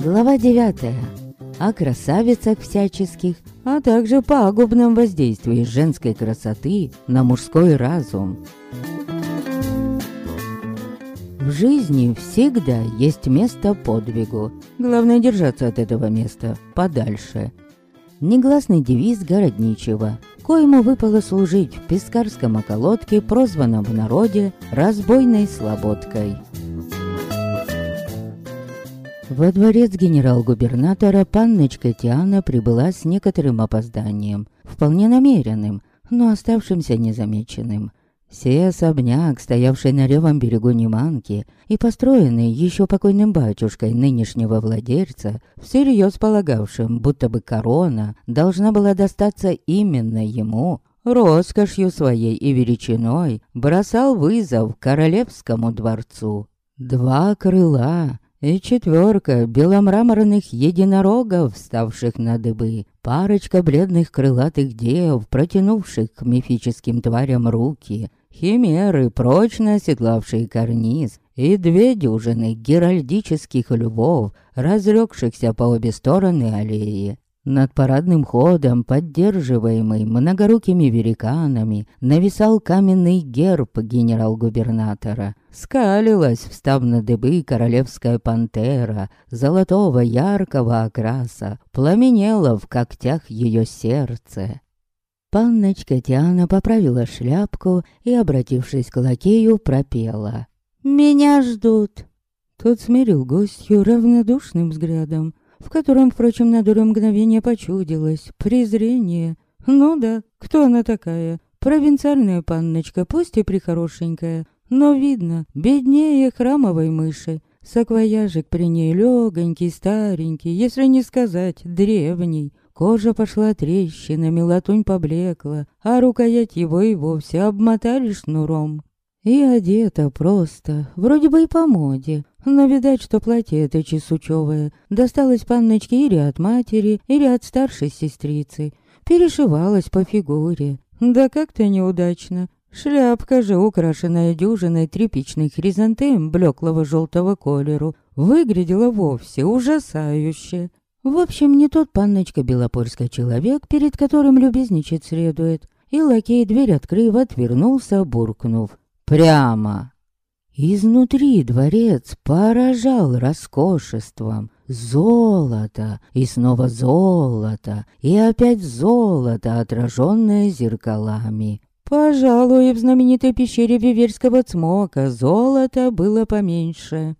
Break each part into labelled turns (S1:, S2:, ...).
S1: Глава девятая. О красавицах всяческих, а также пагубном воздействии женской красоты на мужской разум. В жизни всегда есть место подвигу. Главное держаться от этого места подальше. Негласный девиз городничего, коему выпало служить в Пискарском околотке, прозванном в народе «разбойной слободкой». Во дворец генерал-губернатора панночка Тиана прибыла с некоторым опозданием, вполне намеренным, но оставшимся незамеченным. Сей особняк, стоявший на левом берегу Неманки и построенный еще покойным батюшкой нынешнего владельца, всерьез полагавшим, будто бы корона должна была достаться именно ему, роскошью своей и величиной бросал вызов королевскому дворцу. Два крыла, и четверка беломраморных единорогов, вставших на дыбы, парочка бледных крылатых дев, протянувших к мифическим тварям руки, химеры, прочно оседлавшие карниз, и две дюжины геральдических львов, разлегшихся по обе стороны аллеи. Над парадным ходом, поддерживаемый многорукими великанами, нависал каменный герб генерал-губернатора. Скалилась, встав на дыбы, королевская пантера, золотого яркого окраса, пламенела в когтях ее сердце. Панночка Тиана поправила шляпку и, обратившись к лакею, пропела. «Меня ждут!» Тот смирил гостью равнодушным взглядом, в котором, впрочем, на долю мгновения почудилось презрение. Ну да, кто она такая? Провинциальная панночка, пусть и прихорошенькая, но видно, беднее храмовой мыши. Саквояжик при ней легонький, старенький, если не сказать древний. Кожа пошла трещинами, латунь поблекла, а рукоять его и вовсе обмотали шнуром. И одета просто, вроде бы и по моде, но видать, что платье это чесучевое досталось панночке или от матери, или от старшей сестрицы. Перешивалась по фигуре. Да как-то неудачно. Шляпка же, украшенная дюжиной тряпичных хризантем блеклого желтого колеру, выглядела вовсе ужасающе. В общем, не тот панночка Белопольский человек, перед которым любезничать следует. И лакей, дверь открыв, отвернулся, буркнув. «Прямо!» Изнутри дворец поражал роскошеством. Золото, и снова золото, и опять золото, отраженное зеркалами. Пожалуй, в знаменитой пещере Виверского цмока золота было поменьше.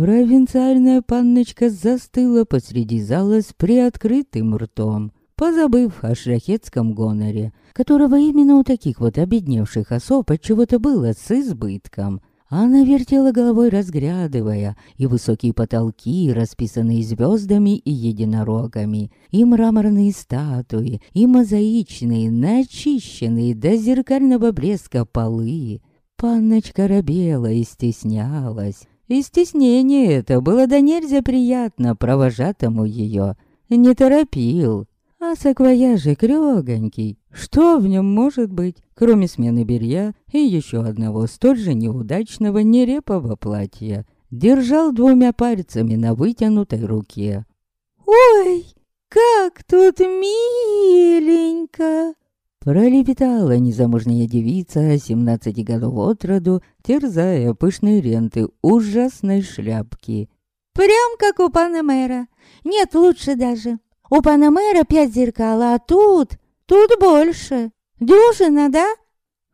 S1: Провинциальная панночка застыла посреди зала с приоткрытым ртом, позабыв о шляхетском гоноре, которого именно у таких вот обедневших особ от чего-то было с избытком. Она вертела головой, разглядывая и высокие потолки, расписанные звездами и единорогами, и мраморные статуи, и мозаичные, начищенные до зеркального блеска полы. Панночка робела и стеснялась. И стеснение это было до нельзя приятно провожатому ее. Не торопил, а саквояжик легонький. Что в нем может быть, кроме смены белья и еще одного столь же неудачного нерепого платья? Держал двумя пальцами на вытянутой руке.
S2: «Ой, как тут миленько!»
S1: Пролепетала незамужняя девица, семнадцати годов от роду, терзая пышные ренты ужасной шляпки.
S2: «Прям как у пана мэра. Нет, лучше даже. У пана мэра пять зеркал, а тут... Тут больше. Дюжина, да?»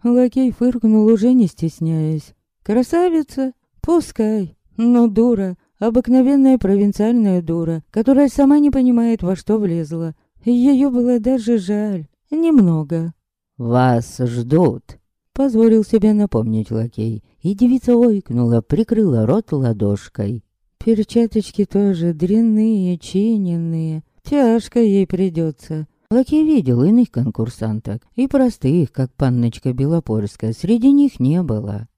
S1: Лакей фыркнул, уже не стесняясь. «Красавица? Пускай. Но дура. Обыкновенная провинциальная дура, которая сама не понимает, во что влезла. Ее было даже жаль. Немного». «Вас ждут», — позволил себе напомнить лакей. И девица ойкнула, прикрыла рот ладошкой. Перчаточки тоже дрянные, чиненные. Тяжко ей придется. Лакей видел иных конкурсанток, и простых, как панночка Белопольская, среди них не было.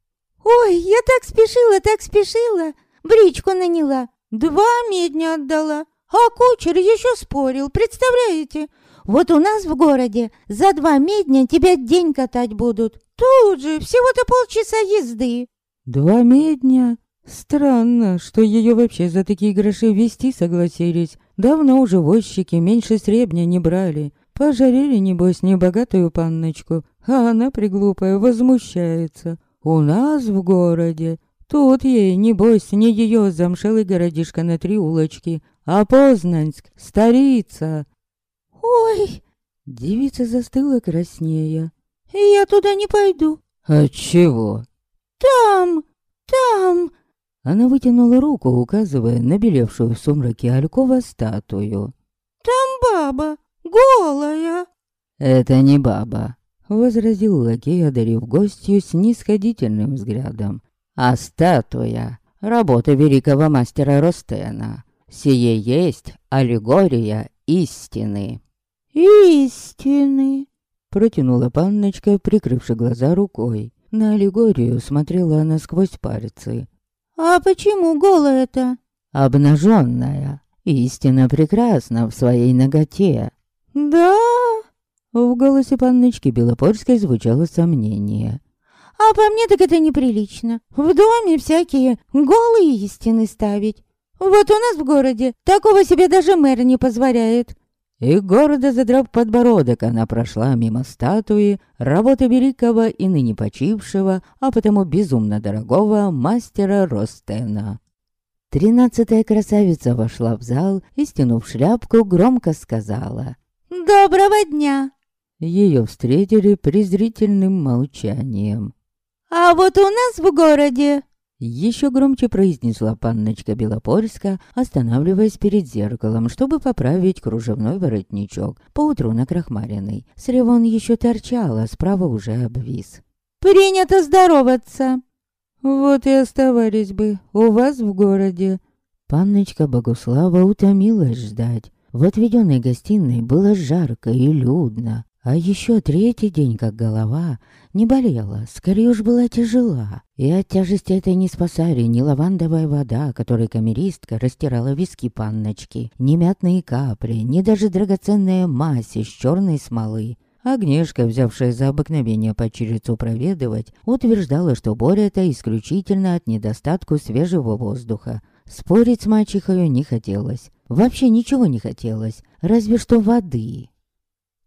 S2: «Ой, я так спешила, так спешила! Бричку наняла, два медня отдала, а кучер еще спорил, представляете? Вот у нас в городе за два медня тебя день катать будут. Тут же, всего-то полчаса езды.
S1: Два медня? Странно, что ее вообще за такие гроши вести согласились. Давно уже возчики меньше сребня не брали. Пожарили, небось, небогатую панночку, а она, приглупая, возмущается. У нас в городе. Тут ей, небось, не ее замшелый городишко на три улочки, а Познанск, столица.
S2: Ой!
S1: Девица застыла краснея.
S2: Я туда не пойду.
S1: Отчего?
S2: Там, там.
S1: Она вытянула руку, указывая на белевшую в сумраке Алькова статую.
S2: Там баба, голая.
S1: Это не баба, возразил лакей, одарив гостью снисходительным взглядом. А статуя — работа великого мастера Ростена. Сие есть аллегория истины.
S2: «Истины!»
S1: Протянула панночка, прикрывши глаза рукой. На аллегорию смотрела она сквозь пальцы.
S2: «А почему голая-то?»
S1: «Обнаженная. Истина прекрасна в своей ноготе».
S2: «Да?»
S1: В голосе панночки Белопольской звучало сомнение.
S2: «А по мне так это неприлично. В доме всякие голые истины ставить. Вот у нас в городе такого себе даже мэр не позволяет.
S1: И гордо задрав подбородок, она прошла мимо статуи работы великого и ныне почившего, а потому безумно дорогого мастера Ростена. Тринадцатая красавица вошла в зал и, стянув шляпку, громко сказала
S2: «Доброго дня!»
S1: Ее встретили презрительным молчанием.
S2: «А вот у нас в городе
S1: еще громче произнесла панночка Белопольска, останавливаясь перед зеркалом, чтобы поправить кружевной воротничок, поутру накрахмаленный. Сревон еще торчал, а справа уже обвис.
S2: «Принято здороваться!»
S1: «Вот и оставались бы у вас в городе». Панночка Богуслава утомилась ждать. В отведенной гостиной было жарко и людно. А еще третий день, как голова, не болела, скорее уж была тяжела. И от тяжести этой не спасали ни лавандовая вода, которой камеристка растирала виски панночки, ни мятные капли, ни даже драгоценная мазь из черной смолы. Агнешка, взявшая за обыкновение почерицу проведывать, утверждала, что боль это исключительно от недостатку свежего воздуха. Спорить с мачехою не хотелось. Вообще ничего не хотелось, разве что воды.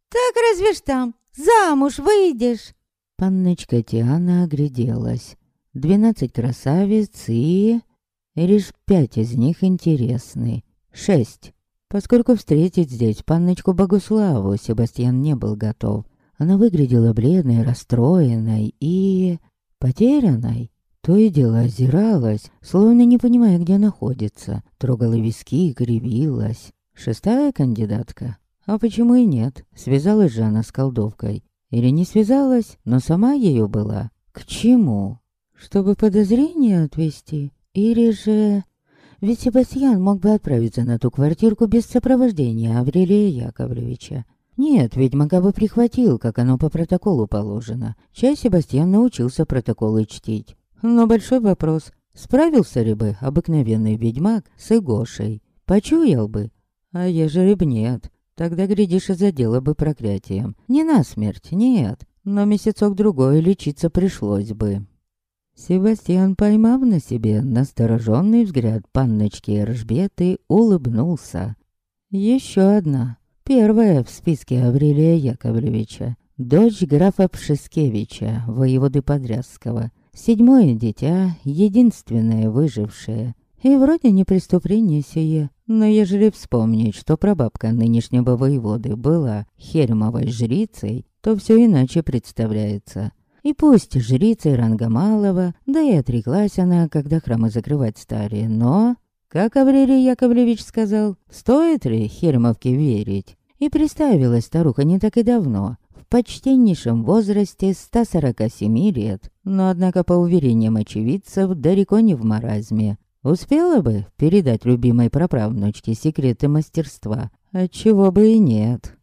S2: «Так разве ж там, замуж выйдешь?»
S1: Панночка Тиана огляделась. Двенадцать красавиц и... Лишь пять из них интересны. Шесть. Поскольку встретить здесь панночку Богуславу Себастьян не был готов. Она выглядела бледной, расстроенной и... потерянной. То и дело озиралась, словно не понимая, где находится. Трогала виски и кривилась. Шестая кандидатка а почему и нет? Связалась же она с колдовкой. Или не связалась, но сама ее была. К чему? Чтобы подозрение отвести? Или же... Ведь Себастьян мог бы отправиться на ту квартирку без сопровождения Аврелия Яковлевича. Нет, ведьмака бы прихватил, как оно по протоколу положено. Чай Себастьян научился протоколы чтить. Но большой вопрос, справился ли бы обыкновенный ведьмак с Игошей? Почуял бы? А ежели б нет, Тогда, глядишь, и задело бы проклятием. Не насмерть, нет, но месяцок-другой лечиться пришлось бы. Себастьян, поймав на себе настороженный взгляд панночки Эржбеты, улыбнулся. Еще одна, первая в списке Аврелия Яковлевича, дочь графа Пшискевича, воеводы Подрязского, седьмое дитя, единственное выжившее. И вроде не преступление сие, но ежели вспомнить, что прабабка нынешнего воеводы была хермовой жрицей, то все иначе представляется. И пусть жрицей ранга малого, да и отреклась она, когда храмы закрывать стали, но... Как Аврелий Яковлевич сказал, стоит ли Хермовке верить? И представилась старуха не так и давно, в почтеннейшем возрасте 147 лет, но однако по уверениям очевидцев далеко не в маразме. Успела бы передать любимой праправнучке секреты мастерства, отчего бы и нет.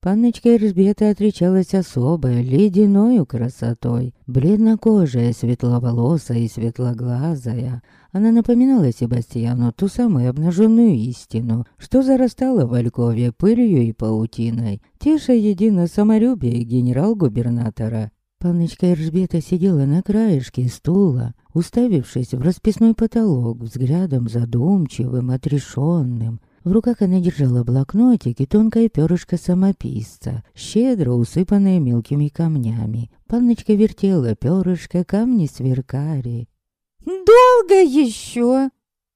S1: Панночка Эльжбета отличалась особой, ледяною красотой. Бледнокожая, светловолосая и светлоглазая. Она напоминала Себастьяну ту самую обнаженную истину, что зарастала в Алькове пылью и паутиной, тише едино самолюбие генерал-губернатора. Панночка Эржбета сидела на краешке стула, уставившись в расписной потолок взглядом задумчивым, отрешенным. В руках она держала блокнотик и тонкое перышко самописца, щедро усыпанное мелкими камнями. Панночка вертела перышко, камни сверкали.
S2: «Долго еще?»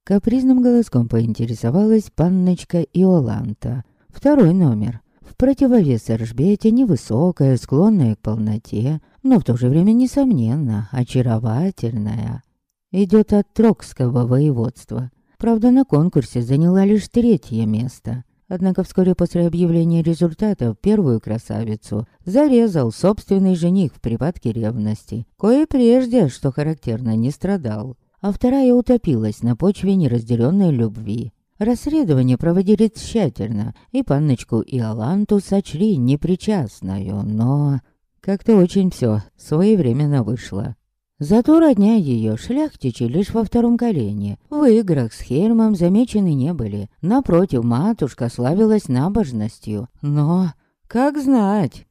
S1: Капризным голоском поинтересовалась панночка Иоланта. Второй номер. В противовес Эржбете невысокая, склонная к полноте, но в то же время, несомненно, очаровательная. Идет от Трокского воеводства. Правда, на конкурсе заняла лишь третье место. Однако вскоре после объявления результатов первую красавицу зарезал собственный жених в припадке ревности, кое прежде, что характерно, не страдал. А вторая утопилась на почве неразделенной любви. Расследование проводили тщательно, и панночку и Аланту сочли непричастную, но... Как-то очень все своевременно вышло. Зато родня ее шляхтичи лишь во втором колене. В играх с Хельмом замечены не были. Напротив, матушка славилась набожностью. Но, как знать...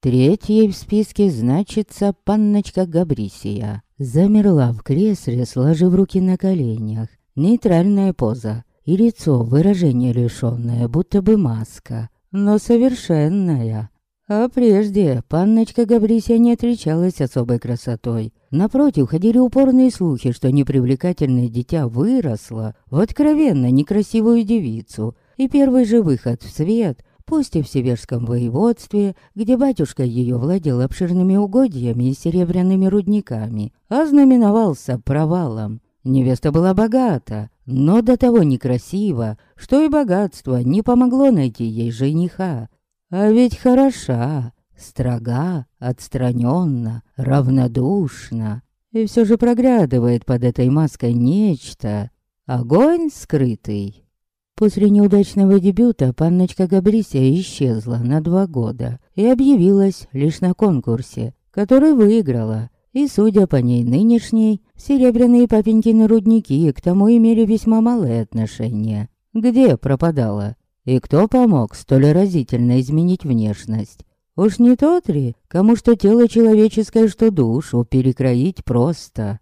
S1: Третьей в списке значится панночка Габрисия. Замерла в кресле, сложив руки на коленях. Нейтральная поза. И лицо, выражение лишённое, будто бы маска. Но совершенная. А прежде панночка Габрисия не отличалась особой красотой. Напротив, ходили упорные слухи, что непривлекательное дитя выросло в откровенно некрасивую девицу. И первый же выход в свет, пусть и в Северском воеводстве, где батюшка ее владел обширными угодьями и серебряными рудниками, ознаменовался провалом. Невеста была богата, но до того некрасива, что и богатство не помогло найти ей жениха. А ведь хороша, строга, отстраненно, равнодушна. И все же проглядывает под этой маской нечто. Огонь скрытый. После неудачного дебюта панночка Габрисия исчезла на два года и объявилась лишь на конкурсе, который выиграла. И, судя по ней нынешней, серебряные папенькины рудники к тому имели весьма малое отношение. Где пропадала? И кто помог столь разительно изменить внешность? Уж не тот ли, кому что тело человеческое, что душу перекроить просто?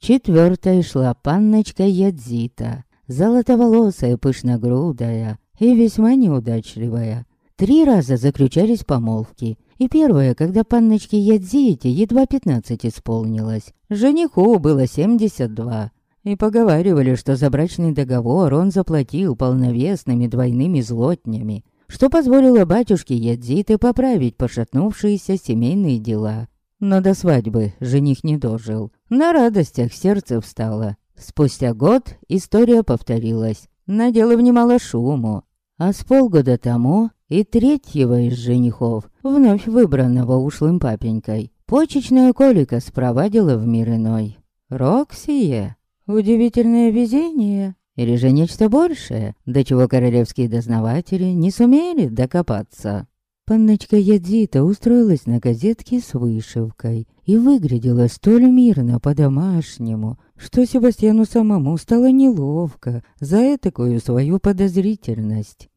S1: Четвертая шла панночка Ядзита, золотоволосая, пышногрудая и весьма неудачливая. Три раза заключались помолвки, и первое, когда панночке Ядзите едва пятнадцать исполнилось. Жениху было семьдесят два. И поговаривали, что за брачный договор он заплатил полновесными двойными злотнями, что позволило батюшке Ядзите поправить пошатнувшиеся семейные дела. Но до свадьбы жених не дожил. На радостях сердце встало. Спустя год история повторилась. Наделав немало шуму. А с полгода тому и третьего из женихов, вновь выбранного ушлым папенькой, почечная колика спровадила в мир иной. Роксие? Удивительное везение? Или же нечто большее, до чего королевские дознаватели не сумели докопаться? Панночка Ядзита устроилась на газетке с вышивкой и выглядела столь мирно по-домашнему, что Себастьяну самому стало неловко за такую свою подозрительность.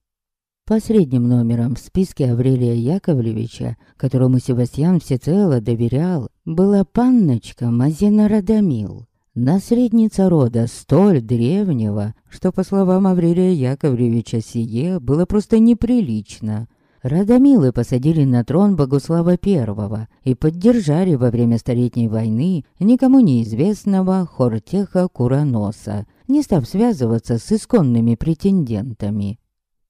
S1: Последним номером в списке Аврелия Яковлевича, которому Себастьян всецело доверял, была панночка Мазина Радомил, наследница рода столь древнего, что, по словам Аврелия Яковлевича, сие было просто неприлично. Радомилы посадили на трон Богуслава I и поддержали во время Столетней войны никому неизвестного Хортеха Кураноса, не став связываться с исконными претендентами.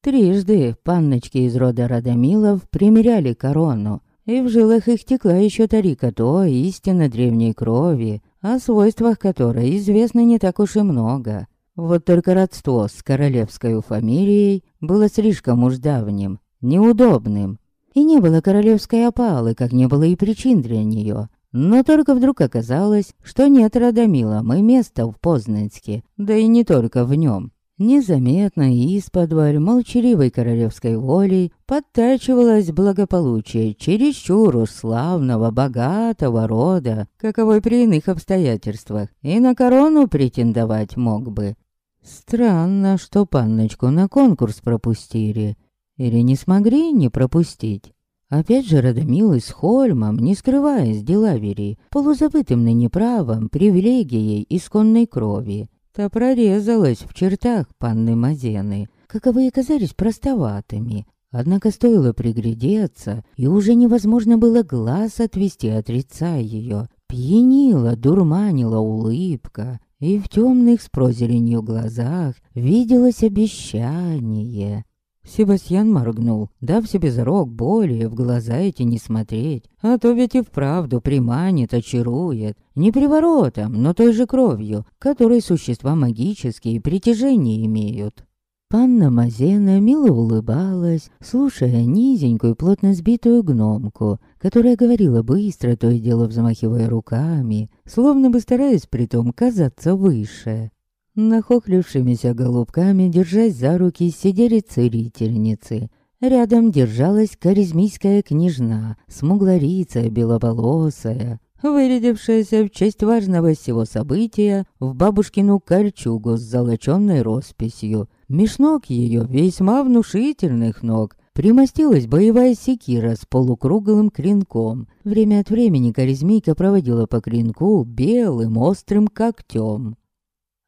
S1: Трижды панночки из рода Радомилов примеряли корону, и в жилах их текла еще тарика той истинно древней крови, о свойствах которой известно не так уж и много. Вот только родство с королевской фамилией было слишком уж давним, неудобным. И не было королевской опалы, как не было и причин для нее. Но только вдруг оказалось, что нет Радомила, и места в Познанске, да и не только в нем. Незаметно и из-под молчаливой королевской волей подтачивалось благополучие чересчур славного, богатого рода, каковой при иных обстоятельствах и на корону претендовать мог бы. Странно, что панночку на конкурс пропустили. Или не смогли не пропустить. Опять же Радомилы с Хольмом, не скрываясь делавери, полузабытым ныне правом, привилегией исконной крови. Та прорезалась в чертах панны Мазены, каковые казались простоватыми. Однако стоило приглядеться, и уже невозможно было глаз отвести от лица ее. Пьянила, дурманила улыбка, и в темных с прозеленью глазах виделось обещание. Себастьян моргнул, дав себе зарок более в глаза эти не смотреть, а то ведь и вправду приманит, очарует, не приворотом, но той же кровью, которой существа магические притяжения имеют. Панна Мазена мило улыбалась, слушая низенькую, плотно сбитую гномку, которая говорила быстро, то и дело взмахивая руками, словно бы стараясь притом казаться выше. Нахохлившимися голубками, держась за руки, сидели целительницы. Рядом держалась каризмийская княжна, смуглорицая, беловолосая, вырядившаяся в честь важного всего события в бабушкину кольчугу с золоченной росписью. Меж ног ее весьма внушительных ног примостилась боевая секира с полукруглым клинком. Время от времени каризмийка проводила по клинку белым острым когтем.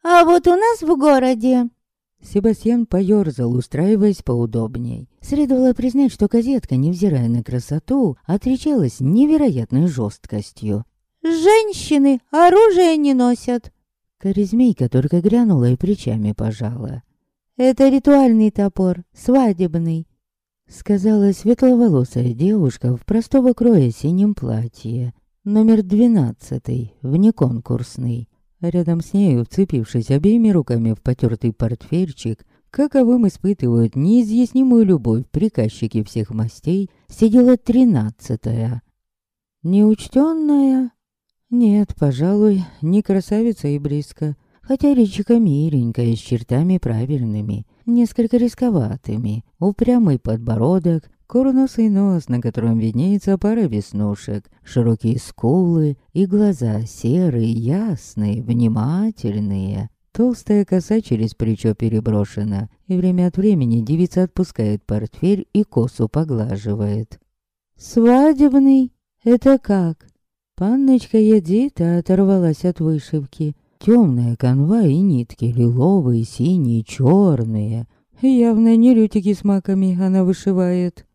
S2: А вот у нас в городе...»
S1: Себастьян поёрзал, устраиваясь поудобней. Следовало признать, что газетка, невзирая на красоту, отличалась невероятной жесткостью.
S2: «Женщины оружие не носят!»
S1: Коризмейка только грянула и плечами пожала.
S2: «Это ритуальный топор, свадебный»,
S1: сказала светловолосая девушка в простого кроя синем платье. Номер двенадцатый, внеконкурсный. Рядом с нею, вцепившись обеими руками в потертый портфельчик, каковым испытывают неизъяснимую любовь приказчики всех мастей, сидела тринадцатая. Неучтенная? Нет, пожалуй, не красавица и близко. Хотя речика миленькая, с чертами правильными, несколько рисковатыми. Упрямый подбородок, Курносый нос, на котором виднеется пара веснушек, широкие скулы и глаза серые, ясные, внимательные. Толстая коса через плечо переброшена, и время от времени девица отпускает портфель и косу поглаживает. «Свадебный? Это как?» Панночка Ядита оторвалась от вышивки. Темная канва и нитки, лиловые, синие, черные. Явно не лютики с маками она вышивает.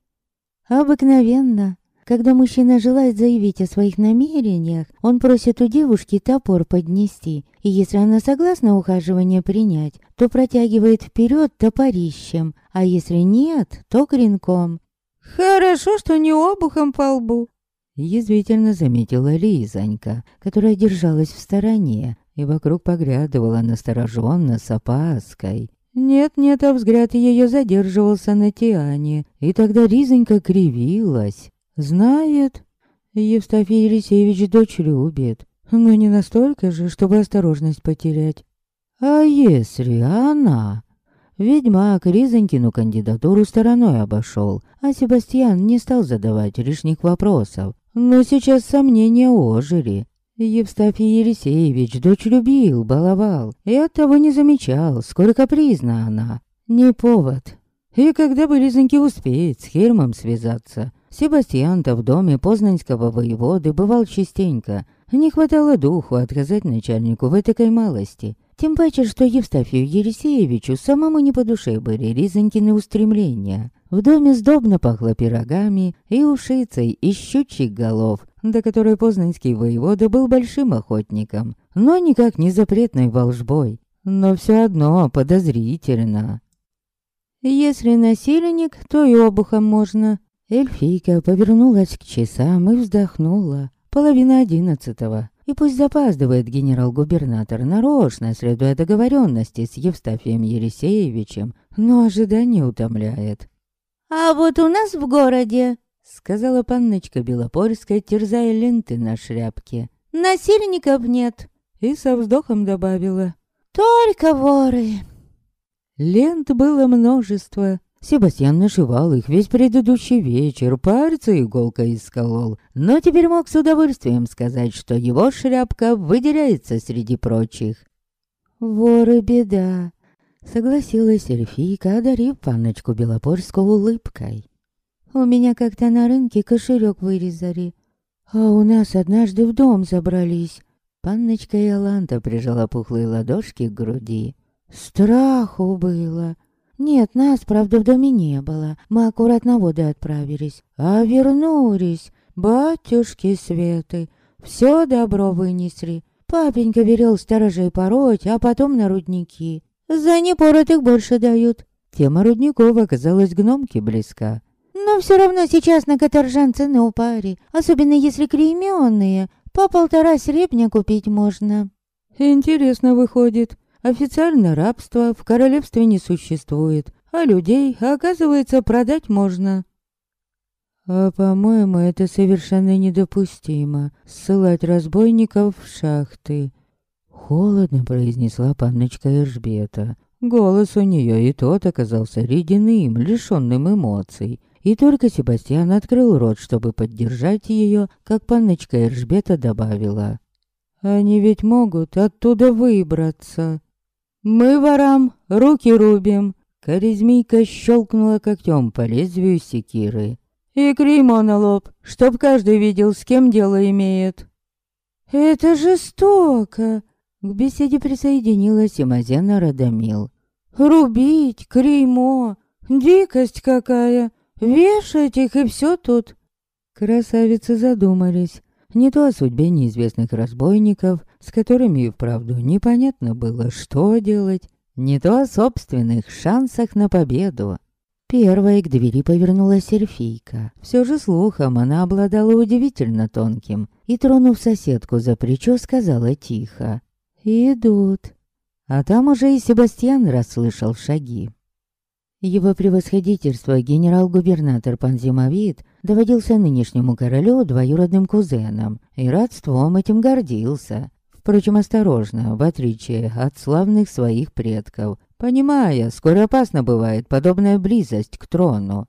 S2: Обыкновенно. Когда мужчина желает заявить о своих намерениях, он просит у девушки топор поднести, и если она согласна ухаживание принять, то протягивает вперед топорищем, а если нет, то клинком.
S1: «Хорошо, что не обухом по лбу», — язвительно заметила Лизонька, которая держалась в стороне и вокруг поглядывала настороженно с опаской. Нет-нет, а взгляд ее задерживался на Тиане, и тогда Ризонька кривилась. Знает, Евстафий Елисеевич дочь любит, но не настолько же, чтобы осторожность потерять. А если она... Ведьмак Ризонькину кандидатуру стороной обошел, а Себастьян не стал задавать лишних вопросов. Но сейчас сомнения ожили. Евстафий Елисеевич дочь любил, баловал, и оттого не замечал, сколько капризна она. Не повод. И когда бы Лизоньке успеет с Хермом связаться? Себастьян-то в доме познанского воеводы бывал частенько. Не хватало духу отказать начальнику в этой малости. Тем паче, что Евстафию Елисеевичу самому не по душе были Лизонькины устремления. В доме сдобно пахло пирогами и ушицей из щучьих голов, до которой познанский воевода был большим охотником, но никак не запретной волжбой. Но все одно подозрительно. Если насильник, то и обухом можно. Эльфийка повернулась к часам и вздохнула. Половина одиннадцатого. И пусть запаздывает генерал-губернатор нарочно, следуя договоренности с Евстафием Елисеевичем, но ожидание утомляет.
S2: «А вот у нас в городе
S1: Сказала панночка Белопольская, терзая ленты на шляпке.
S2: «Насильников нет!»
S1: И со вздохом добавила.
S2: «Только воры!»
S1: Лент было множество. Себастьян нашивал их весь предыдущий вечер, пальцы иголкой исколол. Но теперь мог с удовольствием сказать, что его шляпка выделяется среди прочих. «Воры беда!» Согласилась эльфийка, одарив панночку Белопольскую улыбкой.
S2: У меня как-то на рынке кошелек вырезали. А у нас однажды в дом забрались.
S1: Панночка Иоланта прижала пухлые ладошки к груди.
S2: Страху было. Нет, нас, правда, в доме не было. Мы аккуратно воды отправились. А вернулись. Батюшки Светы. Все добро вынесли. Папенька велел сторожей пороть, а потом на рудники. За непоротых больше дают.
S1: Тема рудников оказалась гномке близка.
S2: Но все равно сейчас на каторжан цены упали, особенно если клейменные. По полтора серебня купить можно.
S1: Интересно выходит. Официально рабство в королевстве не существует, а людей, оказывается, продать можно. А по-моему, это совершенно недопустимо ссылать разбойников в шахты. Холодно произнесла панночка Эржбета. Голос у нее и тот оказался ледяным, лишенным эмоций. И только Себастьян открыл рот, чтобы поддержать ее, как панночка Эржбета добавила. «Они ведь могут оттуда выбраться. Мы ворам руки рубим!» Корезмийка щелкнула когтем по лезвию секиры. «И клеймо на лоб, чтоб каждый видел, с кем дело имеет».
S2: «Это жестоко!» К беседе присоединилась и Мазена Радомил. «Рубить, клеймо, дикость какая! Вешать их и все тут.
S1: Красавицы задумались. Не то о судьбе неизвестных разбойников, с которыми и вправду непонятно было, что делать, не то о собственных шансах на победу. Первой к двери повернулась эльфийка. Все же слухом она обладала удивительно тонким, и, тронув соседку за плечо, сказала тихо. «Идут». А там уже и Себастьян расслышал шаги. Его превосходительство генерал-губернатор Панзимовид доводился нынешнему королю двоюродным кузеном, и родством этим гордился. Впрочем, осторожно, в отличие от славных своих предков, понимая, сколь опасно бывает подобная близость к трону.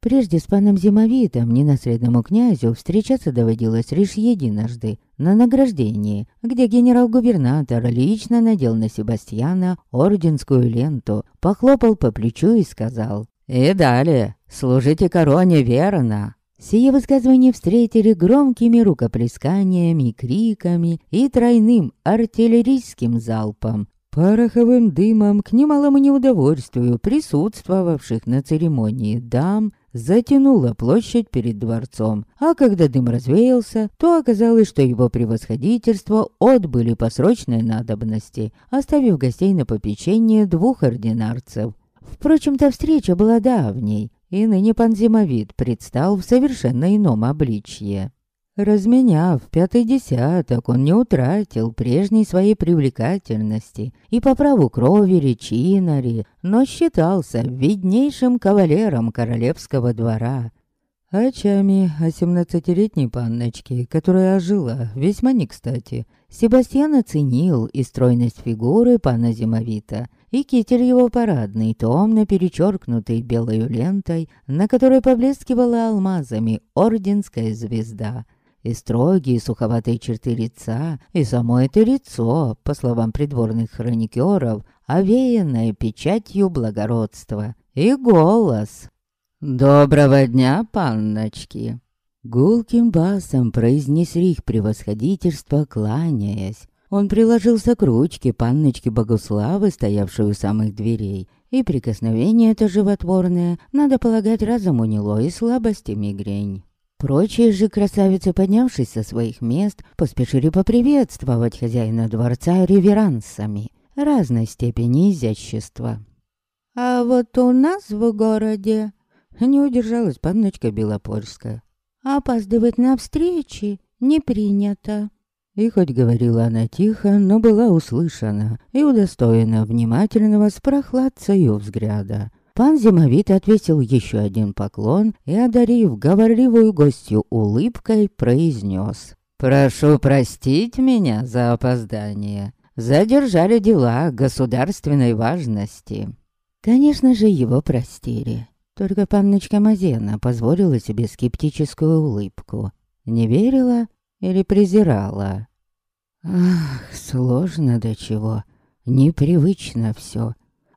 S1: Прежде с паном Зимовитом, ненаследному князю, встречаться доводилось лишь единожды, на награждении, где генерал-губернатор лично надел на Себастьяна орденскую ленту, похлопал по плечу и сказал «И далее, служите короне верно». Сие высказывания встретили громкими рукоплесканиями, криками и тройным артиллерийским залпом, пороховым дымом к немалому неудовольствию присутствовавших на церемонии дам, затянула площадь перед дворцом, а когда дым развеялся, то оказалось, что его превосходительство отбыли по срочной надобности, оставив гостей на попечение двух ординарцев. Впрочем,-то встреча была давней, и ныне пан Зимовид предстал в совершенно ином обличье. Разменяв пятый десяток, он не утратил прежней своей привлекательности и по праву крови речинари, но считался виднейшим кавалером королевского двора. Очами о семнадцатилетней панночке, которая ожила, весьма не кстати, Себастьян оценил и стройность фигуры пана Зимовита, и китель его парадный, томно перечеркнутый белой лентой, на которой поблескивала алмазами орденская звезда — и строгие суховатые черты лица, и само это лицо, по словам придворных хроникеров, овеянное печатью благородства, и голос. «Доброго дня, панночки!» Гулким басом произнесли их превосходительство, кланяясь. Он приложился к ручке панночки Богуславы, стоявшей у самых дверей, и прикосновение это животворное, надо полагать, разом уняло и слабости мигрень. Прочие же красавицы, поднявшись со своих мест, поспешили поприветствовать хозяина дворца реверансами разной степени изящества.
S2: «А вот у нас в городе...»
S1: Не удержалась панночка Белопольская.
S2: «Опаздывать на встречи не принято».
S1: И хоть говорила она тихо, но была услышана и удостоена внимательного с прохладцею взгляда. Пан Зимовит ответил еще один поклон и, одарив говорливую гостью улыбкой, произнес. «Прошу простить меня за опоздание. Задержали дела государственной важности». Конечно же, его простили. Только панночка Мазена позволила себе скептическую улыбку. Не верила или презирала? Ах, сложно до чего. Непривычно все.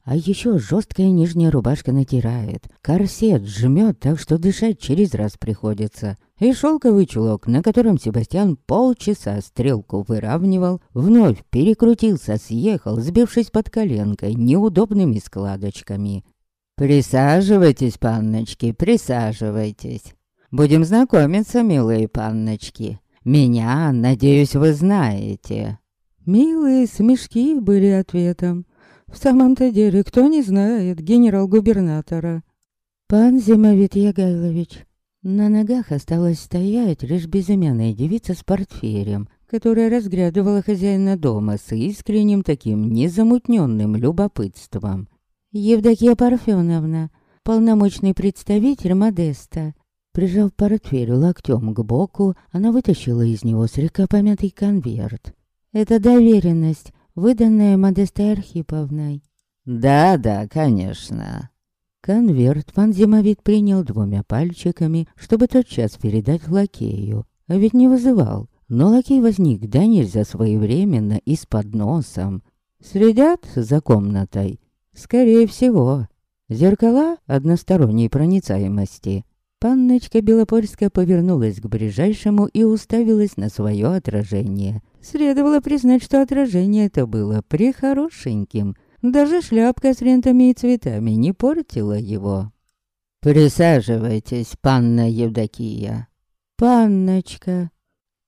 S1: А еще жесткая нижняя рубашка натирает, корсет жмет так, что дышать через раз приходится. И шелковый чулок, на котором Себастьян полчаса стрелку выравнивал, вновь перекрутился, съехал, сбившись под коленкой неудобными складочками. «Присаживайтесь, панночки, присаживайтесь. Будем знакомиться, милые панночки. Меня, надеюсь, вы знаете».
S2: Милые смешки были ответом. В самом-то деле, кто не знает генерал-губернатора? Пан Зимовит Ягайлович. На ногах осталась стоять лишь безымянная девица с портфелем, которая разглядывала хозяина дома с искренним таким незамутненным любопытством. Евдокия Парфеновна, полномочный представитель Модеста. Прижав портфель локтем к боку, она вытащила из него слегка помятый конверт. «Это доверенность выданная Модестой Архиповной.
S1: «Да-да, конечно».
S2: Конверт пан Зимовит принял двумя пальчиками, чтобы тотчас передать лакею. А ведь не вызывал. Но лакей возник, да нельзя своевременно и с подносом. Следят за комнатой? Скорее всего. Зеркала односторонней проницаемости. Панночка Белопольская повернулась к ближайшему и уставилась на свое отражение. Следовало признать, что отражение это было прихорошеньким. Даже шляпка с лентами и цветами не портила его.
S1: «Присаживайтесь, панна Евдокия».
S2: «Панночка».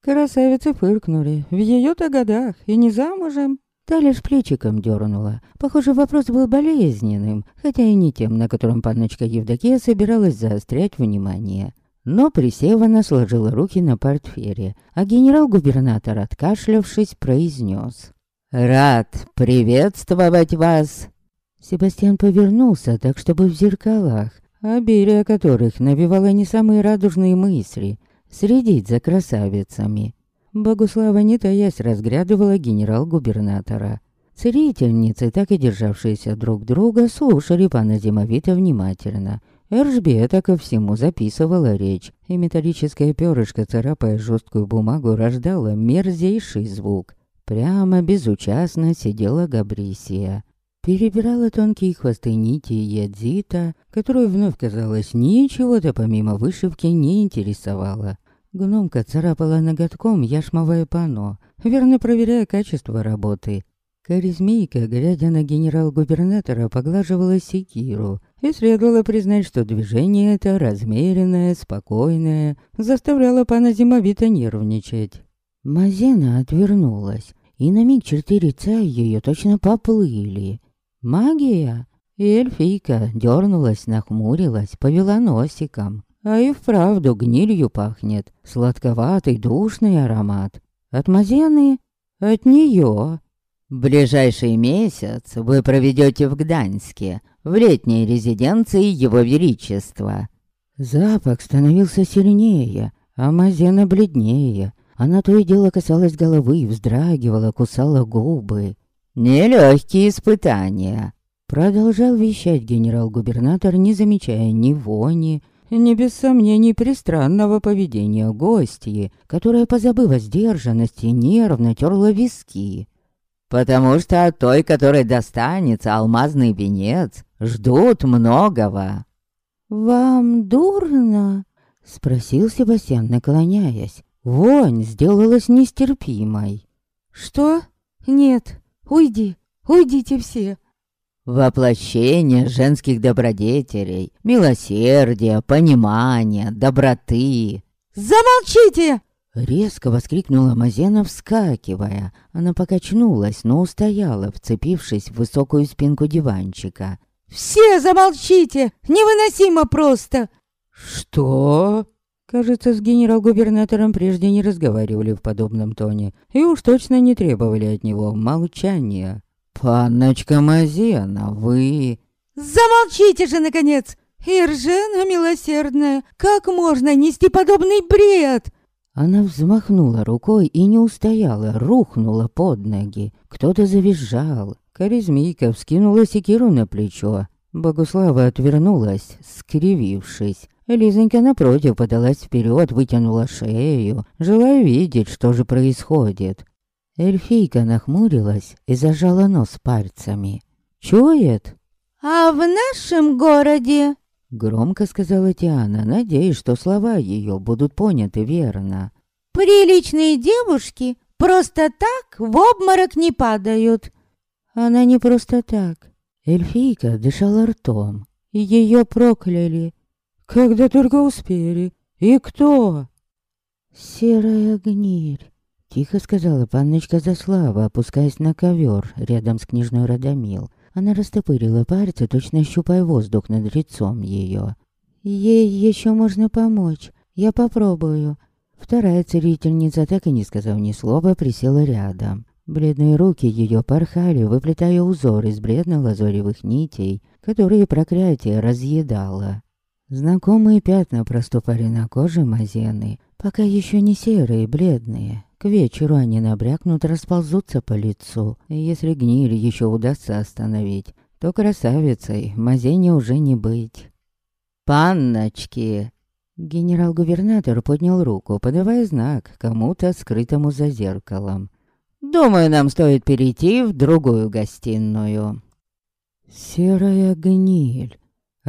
S2: Красавицы фыркнули. В ее-то годах и не замужем. Та лишь плечиком дернула. Похоже, вопрос был болезненным, хотя и не тем, на котором панночка Евдокия собиралась заострять внимание. Но присев, она сложила руки на портфеле, а генерал-губернатор, откашлявшись, произнес.
S1: «Рад приветствовать вас!»
S2: Себастьян повернулся так, чтобы в зеркалах, обилие которых навевало не самые радужные мысли, следить за красавицами. Богуслава, не таясь, разглядывала генерал-губернатора. Целительницы, так и державшиеся друг друга, слушали пана Зимовита внимательно. Эржбета ко всему записывала речь, и металлическая перышко, царапая жесткую бумагу, рождала мерзейший звук. Прямо безучастно сидела Габрисия. Перебирала тонкие хвосты нити Ядзита, которую вновь, казалось, ничего-то помимо вышивки не интересовало. Гномка царапала ноготком яшмовое панно, верно проверяя качество работы. Коризмейка, глядя на генерал-губернатора, поглаживала секиру, и следовало признать, что движение это размеренное, спокойное, заставляло пана Зимовита нервничать. Мазена отвернулась, и на миг черты лица ее точно поплыли. Магия? И эльфийка дернулась, нахмурилась, повела носиком. А и вправду гнилью пахнет. Сладковатый, душный аромат. От Мазены? От нее.
S1: Ближайший месяц вы проведете в Гданьске, в летней резиденции Его Величества.
S2: Запах становился сильнее, а Мазена бледнее. Она то и дело касалась головы, вздрагивала, кусала губы.
S1: «Нелегкие испытания», —
S2: продолжал вещать генерал-губернатор, не замечая ни вони, не без сомнений пристранного поведения гостьи, которая, позабыв о сдержанности, нервно терла виски.
S1: «Потому что от той, которой достанется алмазный венец, ждут многого».
S2: «Вам дурно?» — спросил Себастьян, наклоняясь. Вонь сделалась нестерпимой. «Что? Нет, уйди, уйдите все!»
S1: Воплощение женских добродетелей, милосердия, понимания, доброты.
S2: «Замолчите!» Резко воскликнула Мазена, вскакивая. Она покачнулась, но устояла, вцепившись в высокую спинку диванчика. «Все замолчите! Невыносимо просто!» «Что?» Кажется, с генерал-губернатором прежде не разговаривали в подобном тоне, и уж точно не требовали от него молчания.
S1: «Панночка Мазена, вы...»
S2: «Замолчите же, наконец! Иржена милосердная, как можно нести подобный бред?» Она взмахнула рукой и не устояла, рухнула под ноги. Кто-то завизжал. Коризмийка вскинула секиру на плечо. Богуслава отвернулась, скривившись. Лизонька напротив подалась вперед, вытянула шею, желая видеть, что же происходит. Эльфийка нахмурилась и зажала нос пальцами. Чует? «А в нашем городе...»
S1: Громко сказала Тиана, надеясь, что слова ее будут поняты верно.
S2: «Приличные девушки просто так в обморок не падают».
S1: Она не просто так. Эльфийка дышала ртом. Ее прокляли. Когда только успели. И кто? Серая гниль. Тихо сказала панночка Заслава, опускаясь на ковер рядом с княжной Радомил. Она растопырила пальцы, точно щупая воздух над лицом ее. «Ей еще можно помочь. Я попробую». Вторая целительница, так и не сказав ни слова, присела рядом. Бледные руки ее порхали, выплетая узор из бледно-лазоревых нитей, которые проклятие разъедало. Знакомые пятна проступали на коже Мазены, пока еще не серые, бледные. К вечеру они набрякнут, расползутся по лицу. И если гниль еще удастся остановить, то красавицей Мазене уже не быть. «Панночки!» Генерал-губернатор поднял руку, подавая знак кому-то, скрытому за зеркалом. «Думаю, нам стоит перейти в другую гостиную». Серая гниль.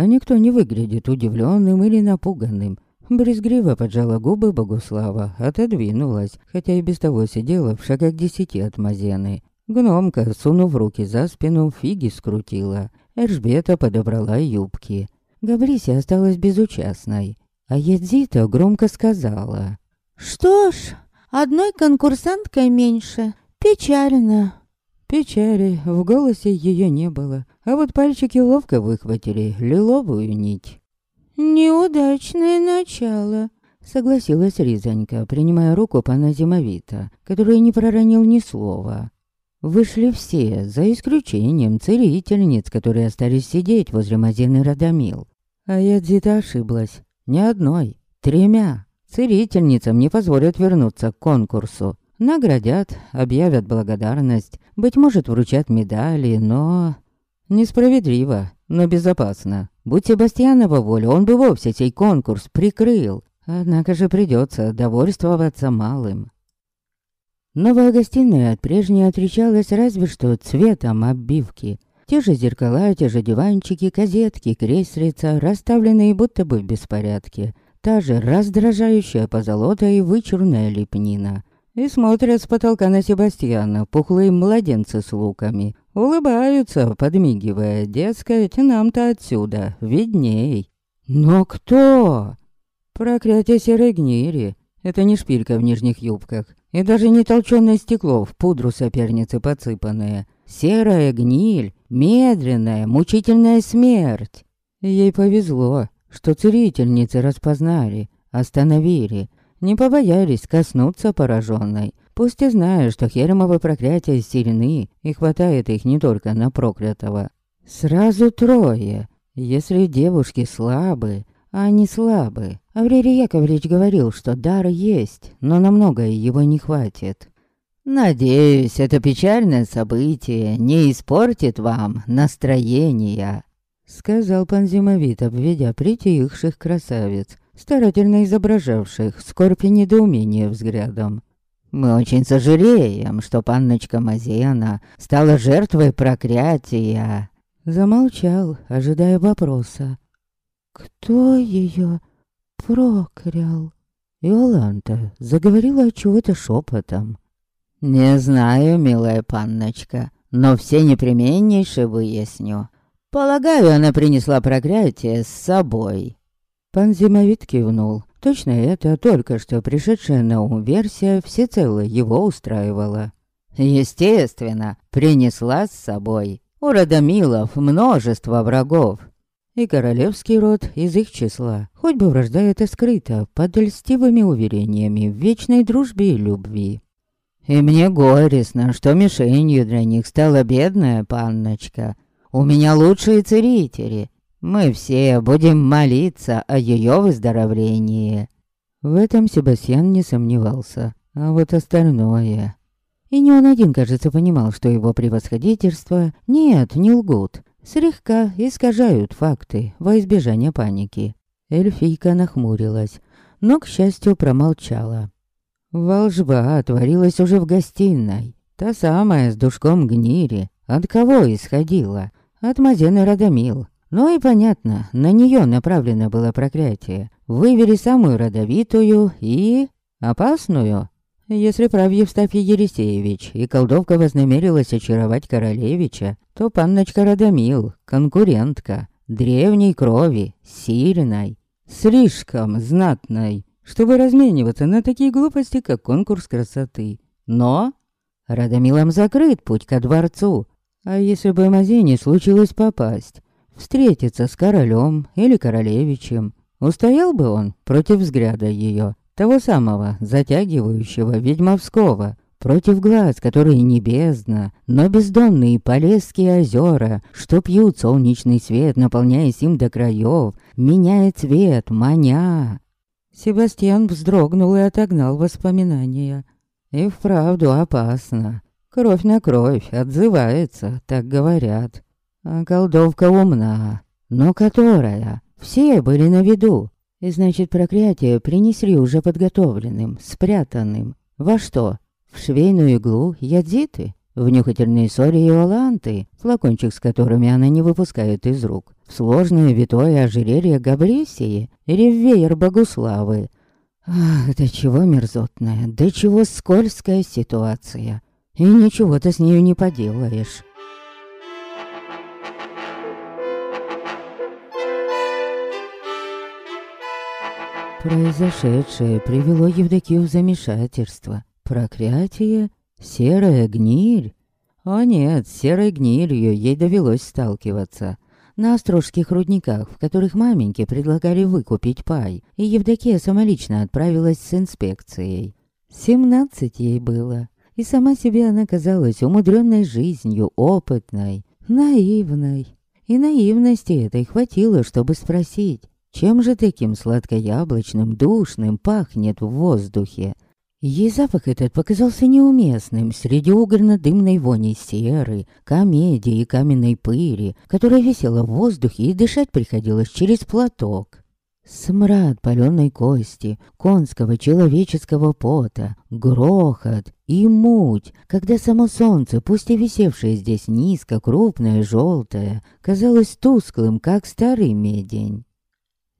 S1: А никто не выглядит удивленным или напуганным. Брезгриво поджала губы Богуслава, отодвинулась, хотя и без того сидела в шагах десяти от Мазены. Гномка, сунув руки за спину, фиги скрутила. Эржбета подобрала юбки. Габрися осталась безучастной. А Едзита громко сказала.
S2: «Что ж, одной конкурсанткой меньше. Печально».
S1: Печали в голосе ее не было, а вот пальчики ловко выхватили лиловую нить.
S2: «Неудачное начало», —
S1: согласилась Ризонька, принимая руку пана Зимовита, который не проронил ни слова. Вышли все, за исключением целительниц, которые остались сидеть возле Мазины Радомил. А Ядзита ошиблась. Ни одной, тремя. Целительницам не позволят вернуться к конкурсу. Наградят, объявят благодарность, быть может, вручат медали, но... Несправедливо, но безопасно. Будь Себастьянова воля, он бы вовсе сей конкурс прикрыл. Однако же придется довольствоваться малым. Новая гостиная от прежней отличалась разве что цветом оббивки. Те же зеркала, те же диванчики, козетки, креслица, расставленные будто бы в беспорядке. Та же раздражающая позолота и вычурная лепнина и смотрят с потолка на Себастьяна пухлые младенцы с луками. Улыбаются, подмигивая, дескать, нам-то отсюда, видней. Но кто? Проклятие серой гнири. Это не шпилька в нижних юбках. И даже не толчёное стекло в пудру соперницы подсыпанное. Серая гниль, медленная, мучительная смерть. Ей повезло, что целительницы распознали, остановили, не побоялись коснуться пораженной. Пусть и знаю, что Херемовы проклятия сильны, и хватает их не только на проклятого. Сразу трое. Если девушки слабы, а они слабы. Аврелий Яковлевич говорил, что дар есть, но на многое его не хватит. «Надеюсь, это печальное событие не испортит вам настроение», Сказал пан Зимовит, обведя притихших красавиц, старательно изображавших скорбь и недоумение взглядом. «Мы очень сожалеем, что панночка Мазена стала жертвой проклятия». Замолчал, ожидая вопроса. «Кто ее проклял?» Иоланта заговорила от чего-то шепотом. «Не знаю, милая панночка, но все непременнейше выясню. Полагаю, она принесла проклятие с собой». Пан Зимовит кивнул. Точно это только что пришедшая на ум версия всецело его устраивала. Естественно, принесла с собой. У Радомилов множество врагов. И королевский род из их числа. Хоть бы вражда это скрыта под льстивыми уверениями в вечной дружбе и любви. И мне горестно, что мишенью для них стала бедная панночка. У меня лучшие целители, мы все будем молиться о ее выздоровлении». В этом Себастьян не сомневался, а вот остальное... И не он один, кажется, понимал, что его превосходительство... Нет, не лгут. Слегка искажают факты во избежание паники. Эльфийка нахмурилась, но, к счастью, промолчала. Волжба отворилась уже в гостиной. Та самая с душком гнири. От кого исходила? от Мазены Радомил. Ну и понятно, на нее направлено было проклятие. Вывели самую родовитую и... опасную. Если прав Евстафий Елисеевич, и колдовка вознамерилась очаровать королевича, то панночка Радомил, конкурентка, древней крови, сильной, слишком знатной, чтобы размениваться на такие глупости, как конкурс красоты. Но Радомилам закрыт путь ко дворцу, а если бы Мазине случилось попасть, встретиться с королем или королевичем, устоял бы он против взгляда ее, того самого затягивающего ведьмовского, против глаз, которые не бездна, но бездонные полесские озера, что пьют солнечный свет, наполняясь им до краев, меняя цвет, маня. Себастьян вздрогнул и отогнал воспоминания. И вправду опасно. Кровь на кровь отзывается, так говорят. Колдовка умна, но которая? Все были на виду. И значит, проклятие принесли уже подготовленным, спрятанным. Во что? В швейную иглу ядзиты? В нюхательные соли и оланты, флакончик с которыми она не выпускает из рук. В сложное витое ожерелье Габрисии или в веер Богуславы. Ах, до чего мерзотная, до чего скользкая ситуация. И ничего ты с нею не поделаешь. Произошедшее привело Евдокию в замешательство. Проклятие? Серая гниль? О нет, с серой гнилью ей довелось сталкиваться. На острожских рудниках, в которых маменьке предлагали выкупить пай, и Евдокия самолично отправилась с инспекцией. Семнадцать ей было и сама себе она казалась умудренной жизнью, опытной, наивной. И наивности этой хватило, чтобы спросить, чем же таким сладкояблочным, душным пахнет в воздухе? Ей запах этот показался неуместным среди угольно-дымной вони серы, комедии и каменной пыли, которая висела в воздухе и дышать приходилось через платок. Смрад паленой кости, конского человеческого пота, грохот и муть, когда само солнце, пусть и висевшее здесь низко, крупное, желтое, казалось тусклым, как старый медень.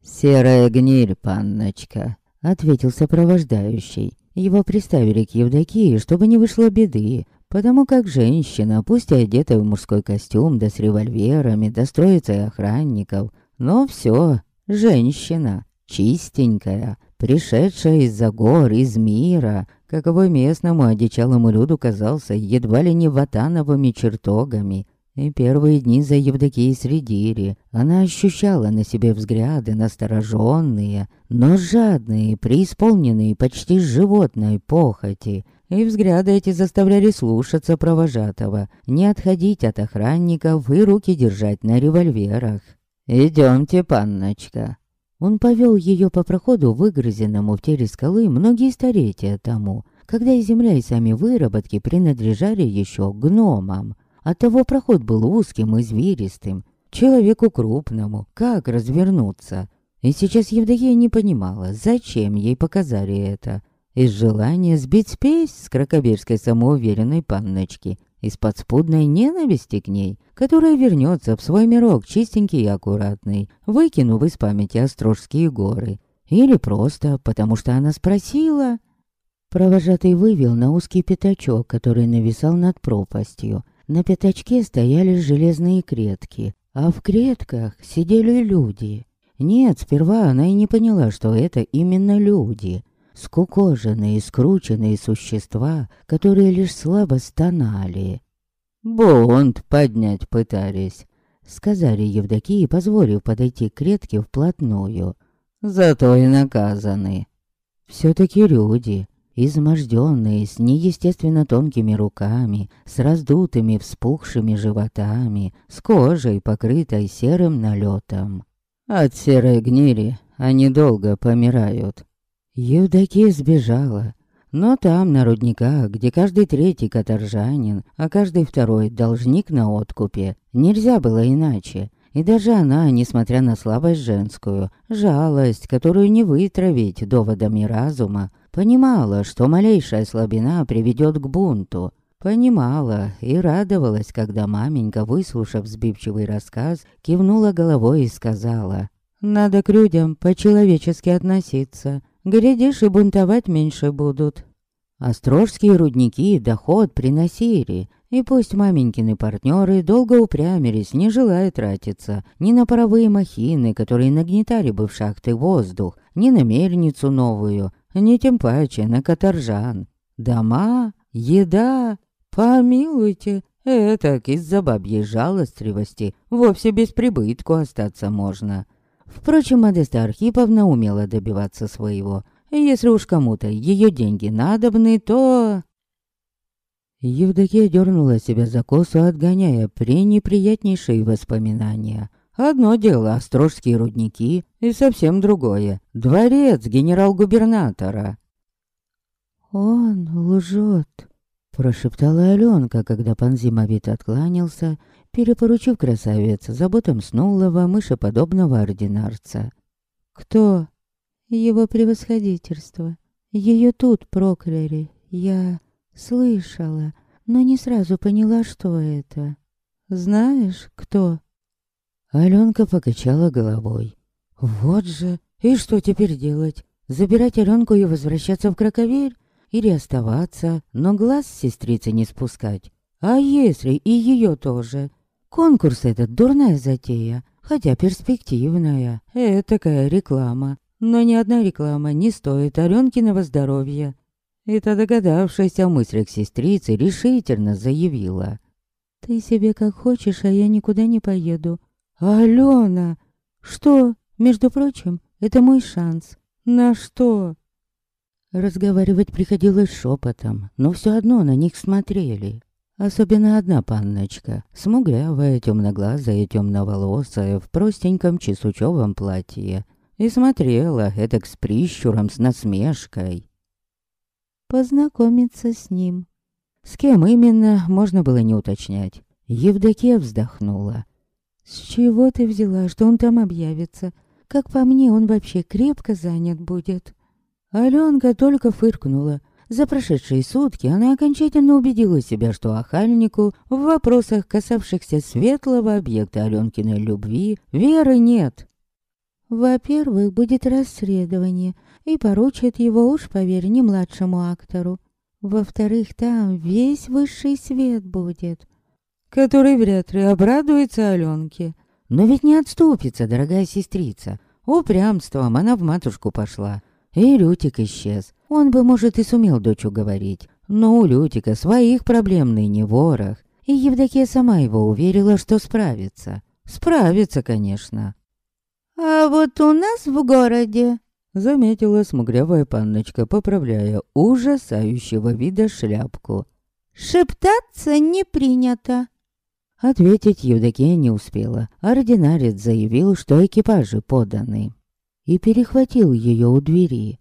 S1: «Серая гниль, панночка», — ответил сопровождающий. Его приставили к Евдокии, чтобы не вышло беды, потому как женщина, пусть и одетая в мужской костюм, да с револьверами, да с охранников, но все Женщина, чистенькая, пришедшая из-за гор, из мира, каковой местному одичалому люду казался едва ли не ватановыми чертогами. И первые дни за Евдокией средили, она ощущала на себе взгляды настороженные, но жадные, преисполненные почти животной похоти. И взгляды эти заставляли слушаться провожатого, не отходить от охранников и руки держать на револьверах. «Идемте, панночка». Он повел ее по проходу, выгрызенному в теле скалы многие столетия тому, когда и земля, и сами выработки принадлежали еще гномам. Оттого проход был узким и зверистым, человеку крупному, как развернуться. И сейчас Евдокия не понимала, зачем ей показали это. Из желания сбить спесь с кракоберской самоуверенной панночки из подспудной ненависти к ней, которая вернется в свой мирок чистенький и аккуратный, выкинув из памяти Острожские горы. Или просто потому, что она спросила. Провожатый вывел на узкий пятачок, который нависал над пропастью. На пятачке стояли железные клетки, а в клетках сидели люди. Нет, сперва она и не поняла, что это именно люди скукоженные, скрученные существа, которые лишь слабо стонали. «Бунт поднять пытались», — сказали Евдокии, позволив подойти к клетке вплотную. «Зато и наказаны». Все-таки люди, изможденные, с неестественно тонкими руками, с раздутыми вспухшими животами, с кожей, покрытой серым налетом. От серой гнили они долго помирают. Евдокия сбежала. Но там, на рудниках, где каждый третий каторжанин, а каждый второй должник на откупе, нельзя было иначе. И даже она, несмотря на слабость женскую, жалость, которую не вытравить доводами разума, понимала, что малейшая слабина приведет к бунту. Понимала и радовалась, когда маменька, выслушав сбивчивый рассказ, кивнула головой и сказала, «Надо к людям по-человечески относиться. Глядишь, и бунтовать меньше будут». Острожские рудники доход приносили, и пусть маменькины партнеры долго упрямились, не желая тратиться ни на паровые махины, которые нагнетали бы в шахты воздух, ни на мельницу новую, ни тем паче на каторжан. Дома, еда, помилуйте, это из-за бабьей жалостливости вовсе без прибытку остаться можно. Впрочем, Модеста Архиповна умела добиваться своего. Если уж кому-то ее деньги надобны, то... Евдокия дернула себя за косу, отгоняя пренеприятнейшие воспоминания. Одно дело острожские рудники, и совсем другое — дворец генерал-губернатора.
S2: «Он лжет», — прошептала Аленка, когда пан Зимовит откланялся, перепоручив красавица заботам снулого мышеподобного ординарца.
S1: «Кто?»
S2: «Его превосходительство. Ее тут прокляли. Я слышала, но не сразу поняла, что это. Знаешь, кто?»
S1: Аленка покачала головой. «Вот же! И что теперь делать? Забирать Аленку и возвращаться в Краковель? Или оставаться, но глаз с сестрицы не спускать? А если и ее тоже? Конкурс этот дурная затея, хотя перспективная. Это такая реклама. Но ни одна реклама не стоит Аленкиного здоровья. Это догадавшаяся о мыслях сестрицы решительно заявила.
S2: «Ты себе как хочешь, а я никуда не поеду.
S1: «Алена!»
S2: «Что? Между прочим, это мой шанс.
S1: На что?» Разговаривать приходилось шепотом, но все одно на них смотрели. Особенно одна панночка, смуглявая, темноглазая, темноволосая, в простеньком чесучевом платье. И смотрела этак с прищуром, с насмешкой.
S2: Познакомиться с ним.
S1: С кем именно, можно было не уточнять. Евдокия вздохнула.
S2: «С чего ты взяла, что он там объявится? Как по мне, он вообще крепко занят будет».
S1: Аленка только фыркнула. За прошедшие сутки она окончательно убедила себя, что охальнику в вопросах, касавшихся светлого объекта Аленкиной любви, веры нет.
S2: Во-первых, будет расследование, и поручат его уж, поверь, не младшему актору. Во-вторых, там весь высший свет будет
S1: который вряд ли обрадуется Аленке. Но ведь не отступится, дорогая сестрица. Упрямством она в матушку пошла. И Лютик исчез. Он бы, может, и сумел дочь уговорить. Но у Лютика своих проблем ныне ворох. И Евдокия сама его уверила, что справится. Справится, конечно.
S2: «А вот у нас в городе...»
S1: Заметила смугрявая панночка, поправляя ужасающего вида шляпку.
S2: «Шептаться не принято!»
S1: Ответить Евдокия не успела. Ординарец заявил, что экипажи поданы. И перехватил ее у двери.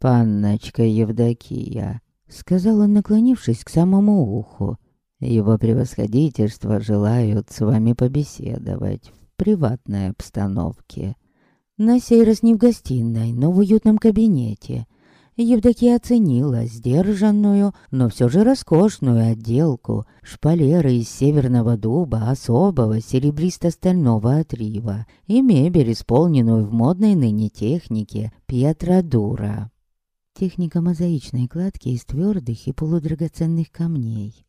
S1: «Панночка Евдокия», — сказал он, наклонившись к самому уху. «Его превосходительство желают с вами побеседовать в приватной обстановке. На сей раз не в гостиной, но в уютном кабинете. Евдокия оценила сдержанную, но все же роскошную отделку, шпалеры из северного дуба особого серебристо-стального отрива и мебель, исполненную в модной ныне технике Пьетрадура. Техника мозаичной кладки из твердых и полудрагоценных камней.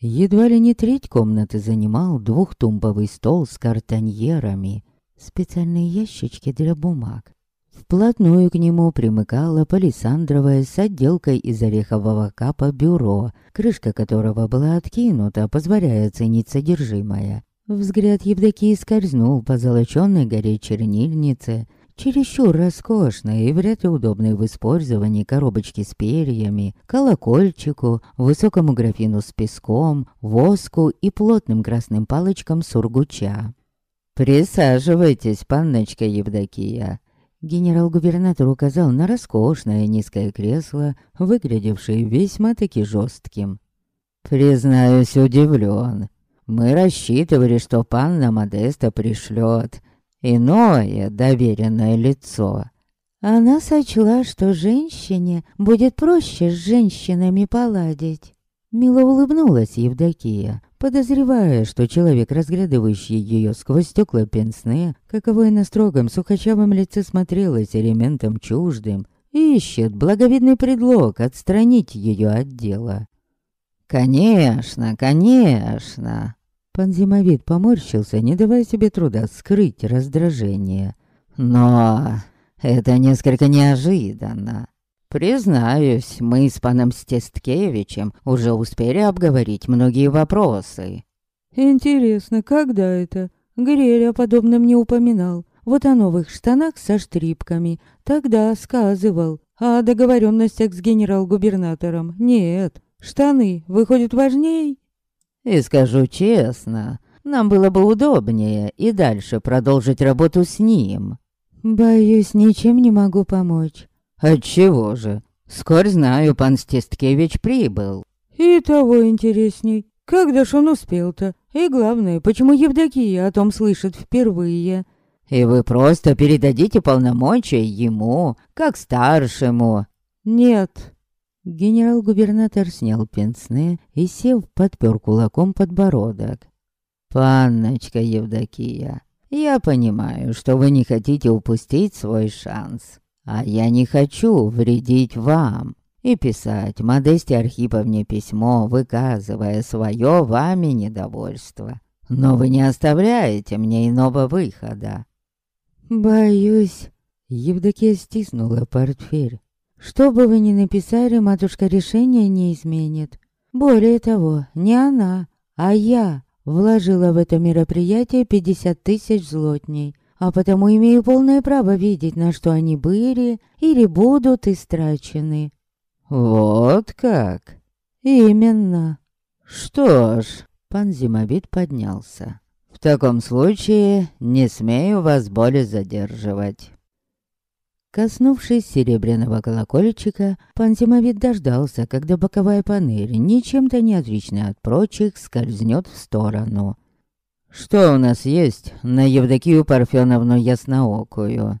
S1: Едва ли не треть комнаты занимал двухтумбовый стол с картоньерами, специальные ящички для бумаг, Вплотную к нему примыкало палисандровое с отделкой из орехового капа бюро, крышка которого была откинута, позволяя оценить содержимое. Взгляд Евдокии скользнул по золоченной горе чернильнице, чересчур роскошной и вряд ли удобной в использовании коробочки с перьями, колокольчику, высокому графину с песком, воску и плотным красным палочкам сургуча. «Присаживайтесь, панночка Евдокия», Генерал-губернатор указал на роскошное низкое кресло, выглядевшее весьма-таки жестким. «Признаюсь, удивлен. Мы рассчитывали, что панна Модеста пришлет иное доверенное лицо».
S2: Она сочла, что женщине будет проще с женщинами поладить.
S1: Мило улыбнулась Евдокия, подозревая, что человек, разглядывающий ее сквозь стекла пенсне, каковое на строгом сухочавом лице смотрелось элементом чуждым, ищет благовидный предлог отстранить ее от дела. «Конечно, конечно!» Пан Зимовид поморщился, не давая себе труда скрыть раздражение. «Но это несколько неожиданно. Признаюсь, мы с паном Стесткевичем уже успели обговорить многие вопросы».
S2: «Интересно, когда это? Грель о подобном не упоминал. Вот о новых штанах со штрипками. Тогда сказывал. А о договоренностях с генерал-губернатором нет. Штаны, выходят, важней?»
S1: И скажу честно, нам было бы удобнее и дальше продолжить работу с ним.
S2: Боюсь, ничем не могу помочь.
S1: Отчего же? Скоро знаю, пан Стесткевич прибыл.
S2: И того интересней. Когда ж он успел-то? И главное, почему Евдокия о том слышит впервые?
S1: И вы просто передадите полномочия ему, как старшему.
S2: Нет,
S1: Генерал-губернатор снял пенсне и, сев, подпер кулаком подбородок. «Панночка Евдокия, я понимаю, что вы не хотите упустить свой шанс, а я не хочу вредить вам и писать Модесте Архиповне письмо, выказывая свое вами недовольство. Но вы не оставляете мне иного выхода».
S2: «Боюсь...» Евдокия стиснула портфель. Что бы вы ни написали, матушка решения не изменит. Более того, не она, а я вложила в это мероприятие 50 тысяч злотней, а потому имею полное право видеть, на что они были или будут истрачены.
S1: Вот как?
S2: Именно.
S1: Что ж, пан Зимовид поднялся. В таком случае не смею вас более задерживать. Коснувшись серебряного колокольчика, пан Зимовид дождался, когда боковая панель, ничем-то не отличная от прочих, скользнет в сторону. «Что у нас есть на Евдокию Парфеновну Ясноокую?»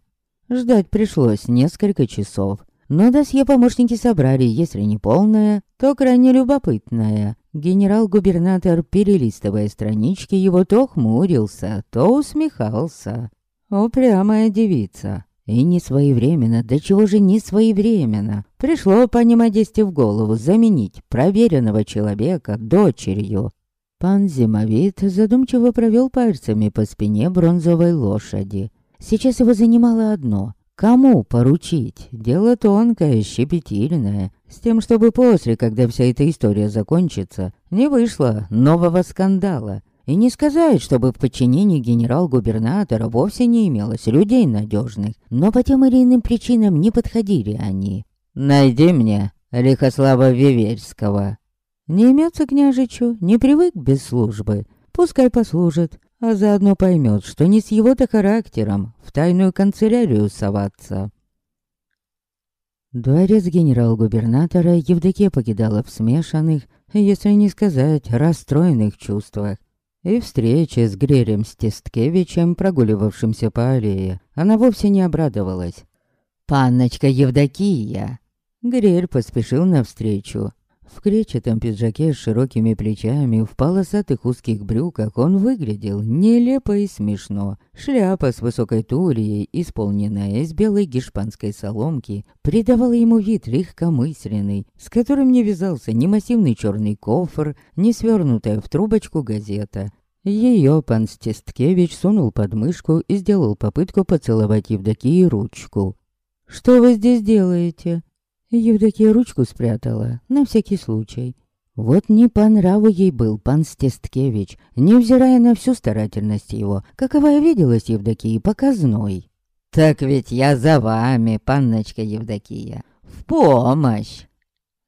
S1: Ждать пришлось несколько часов, но досье помощники собрали, если не полное, то крайне любопытное. Генерал-губернатор, перелистывая странички, его то хмурился, то усмехался. Упрямая девица, и не своевременно, да чего же не своевременно? Пришло Модесте в голову заменить проверенного человека дочерью. Пан Зимовит задумчиво провел пальцами по спине бронзовой лошади. Сейчас его занимало одно — Кому поручить? Дело тонкое, щепетильное. С тем, чтобы после, когда вся эта история закончится, не вышло нового скандала. И не сказать, чтобы в подчинении генерал-губернатора вовсе не имелось людей надежных, но по тем или иным причинам не подходили они. «Найди мне Лихослава Виверского». Не имется княжичу, не привык без службы. Пускай послужит, а заодно поймет, что не с его-то характером в тайную канцелярию соваться. Дворец генерал-губернатора Евдокия покидала в смешанных, если не сказать расстроенных чувствах. И встрече с Гререм Стесткевичем, прогуливавшимся по аллее, она вовсе не обрадовалась. «Панночка Евдокия!» Грель поспешил навстречу. В кречетом пиджаке с широкими плечами, в полосатых узких брюках он выглядел нелепо и смешно. Шляпа с высокой тульей, исполненная из белой гешпанской соломки, придавала ему вид легкомысленный, с которым не вязался ни массивный черный кофр, ни свернутая в трубочку газета. Ее пан Стесткевич сунул под мышку и сделал попытку поцеловать Евдокии ручку. «Что вы здесь делаете?» Евдокия ручку спрятала, на всякий случай. Вот не по нраву ей был пан Стесткевич, невзирая на всю старательность его, каковая виделась Евдокии показной. «Так ведь я за вами, панночка Евдокия, в помощь!»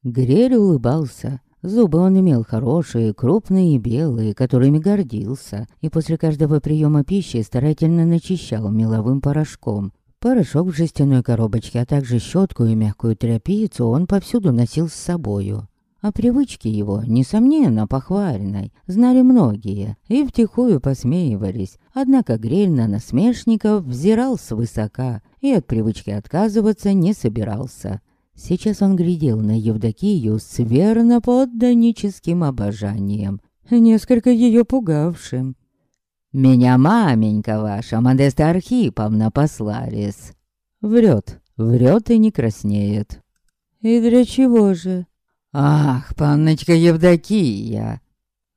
S1: Грель улыбался. Зубы он имел хорошие, крупные и белые, которыми гордился, и после каждого приема пищи старательно начищал меловым порошком, Порошок в жестяной коробочке, а также щетку и мягкую тряпицу он повсюду носил с собою. О привычке его, несомненно, похвальной, знали многие и втихую посмеивались. Однако Грель на насмешников взирал свысока и от привычки отказываться не собирался. Сейчас он глядел на Евдокию с верно-подданническим обожанием, несколько ее пугавшим. «Меня маменька ваша, Модеста Архиповна, послались». Врет, врет и не краснеет. «И для чего же?» «Ах, панночка Евдокия!»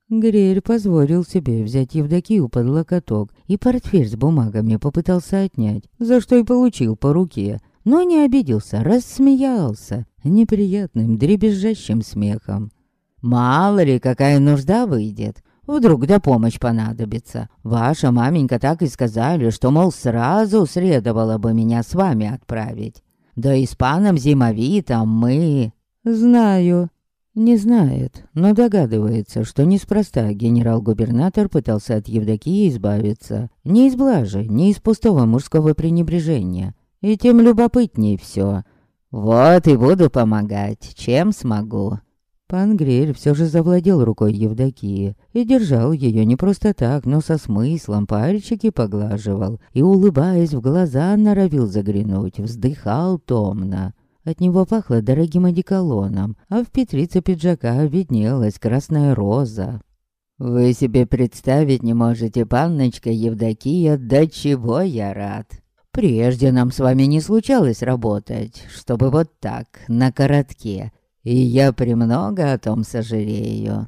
S1: Грель позволил себе взять Евдокию под локоток и портфель с бумагами попытался отнять, за что и получил по руке, но не обиделся, рассмеялся неприятным дребезжащим смехом. «Мало ли, какая нужда выйдет. Вдруг да помощь понадобится. Ваша маменька так и сказали, что, мол, сразу следовало бы меня с вами отправить. Да и с паном Зимовитом мы...» «Знаю». Не знает, но догадывается, что неспроста генерал-губернатор пытался от Евдокии избавиться. Не из блажи, не из пустого мужского пренебрежения. И тем любопытней все. «Вот и буду помогать, чем смогу». Пан Грель все же завладел рукой Евдокии и держал ее не просто так, но со смыслом, пальчики поглаживал и, улыбаясь в глаза, норовил заглянуть, вздыхал томно. От него пахло дорогим одеколоном, а в петрице пиджака виднелась красная роза. «Вы себе представить не можете, панночка Евдокия, до чего я рад!» Прежде нам с вами не случалось работать, чтобы вот так, на коротке, и я премного о том сожалею».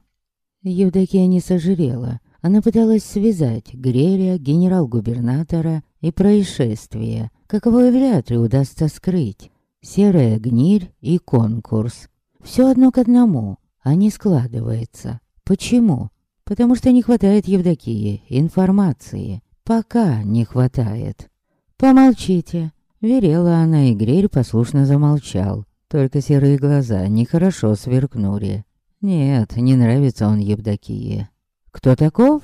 S1: Евдокия не сожалела. Она пыталась связать Греля, генерал-губернатора и происшествие, каковое вряд ли удастся скрыть. Серая гниль и конкурс. Все одно к одному, а не складывается. Почему? Потому что не хватает Евдокии информации. Пока не хватает. «Помолчите», — верела она, и Грель послушно замолчал. Только серые глаза нехорошо сверкнули. Нет, не нравится он Евдокии. Кто таков?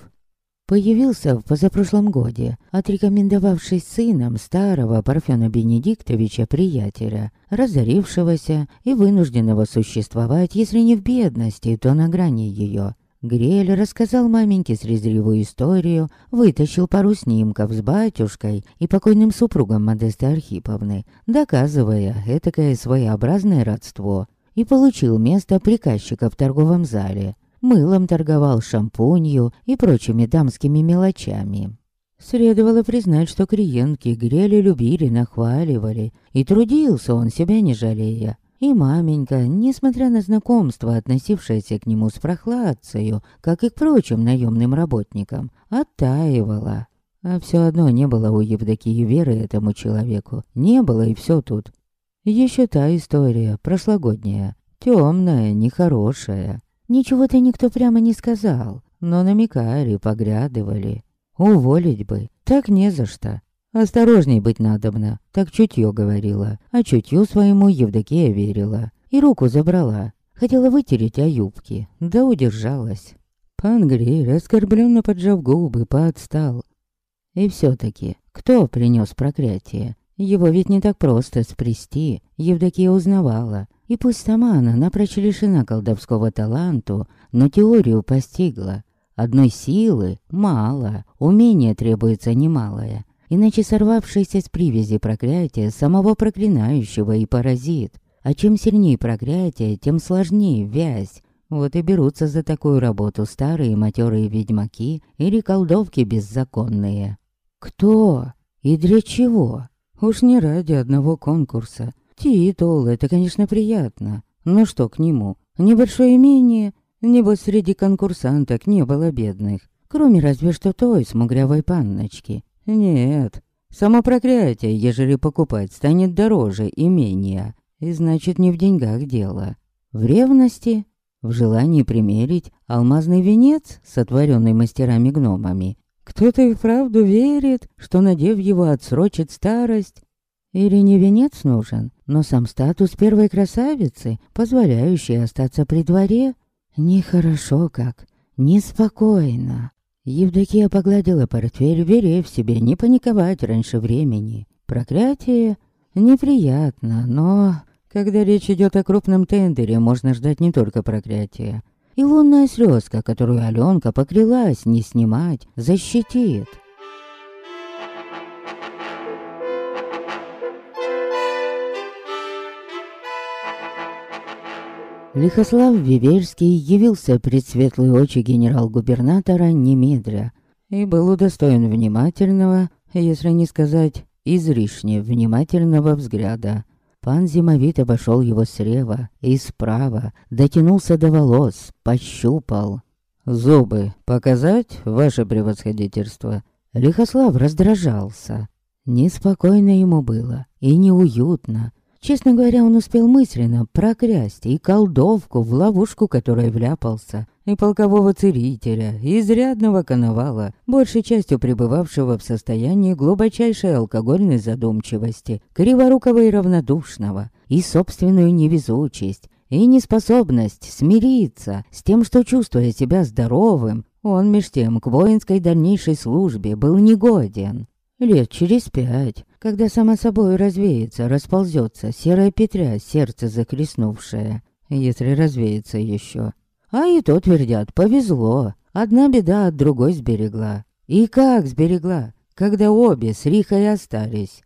S1: Появился в позапрошлом годе, отрекомендовавшись сыном старого Парфена Бенедиктовича приятеля, разорившегося и вынужденного существовать, если не в бедности, то на грани ее. Грель рассказал маменьке срезривую историю, вытащил пару снимков с батюшкой и покойным супругом Модесты Архиповны, доказывая этакое своеобразное родство, и получил место приказчика в торговом зале. Мылом торговал шампунью и прочими дамскими мелочами. Следовало признать, что клиентки Грели любили, нахваливали, и трудился он себя не жалея. И маменька, несмотря на знакомство, относившееся к нему с прохладцею, как и к прочим наемным работникам, оттаивала. А все одно не было у Евдокии веры этому человеку. Не было и все тут. Еще та история, прошлогодняя, темная, нехорошая. Ничего-то никто прямо не сказал, но намекали, поглядывали. Уволить бы, так не за что. Осторожней быть надобно, так чутье говорила. А чутью своему Евдокия верила. И руку забрала. Хотела вытереть о юбке, да удержалась. Пан Гриль, оскорбленно поджав губы, поотстал. И все-таки, кто принес проклятие? Его ведь не так просто спрести, Евдокия узнавала. И пусть сама она напрочь лишена колдовского таланту, но теорию постигла. Одной силы мало, умения требуется немалое иначе сорвавшееся с привязи проклятие самого проклинающего и поразит. А чем сильнее проклятие, тем сложнее вязь. Вот и берутся за такую работу старые матерые ведьмаки или колдовки беззаконные. Кто? И для чего? Уж не ради одного конкурса. Титул — это, конечно, приятно. Но что к нему? Небольшое имение? Небось, среди конкурсанток не было бедных. Кроме разве что той смугрявой панночки. Нет, само проклятие, ежели покупать, станет дороже имения. И значит, не в деньгах дело. В ревности, в желании примерить алмазный венец, сотворенный мастерами-гномами. Кто-то и вправду верит, что, надев его, отсрочит старость. Или не венец нужен, но сам статус первой красавицы, позволяющий остаться при дворе. Нехорошо как, неспокойно. Евдокия погладила портфель, верев себе не паниковать раньше времени. Проклятие неприятно, но... Когда речь идет о крупном тендере, можно ждать не только проклятия. И лунная слезка, которую Аленка поклялась не снимать, защитит. Лихослав Виверский явился пред светлые очи генерал-губернатора немедля и был удостоен внимательного, если не сказать излишне внимательного взгляда. Пан Зимовит обошел его слева и справа, дотянулся до волос, пощупал. «Зубы показать, ваше превосходительство?» Лихослав раздражался. Неспокойно ему было и неуютно. Честно говоря, он успел мысленно проклясть и колдовку в ловушку, которой вляпался, и полкового царителя, изрядного коновала, большей частью пребывавшего в состоянии глубочайшей алкогольной задумчивости, криворукого и равнодушного, и собственную невезучесть, и неспособность смириться с тем, что, чувствуя себя здоровым, он меж тем к воинской дальнейшей службе был негоден. Лет через пять, когда само собой развеется, расползется серая петря, сердце захлестнувшее, если развеется еще. А и то твердят, повезло, одна беда от другой сберегла. И как сберегла, когда обе с Рихой остались?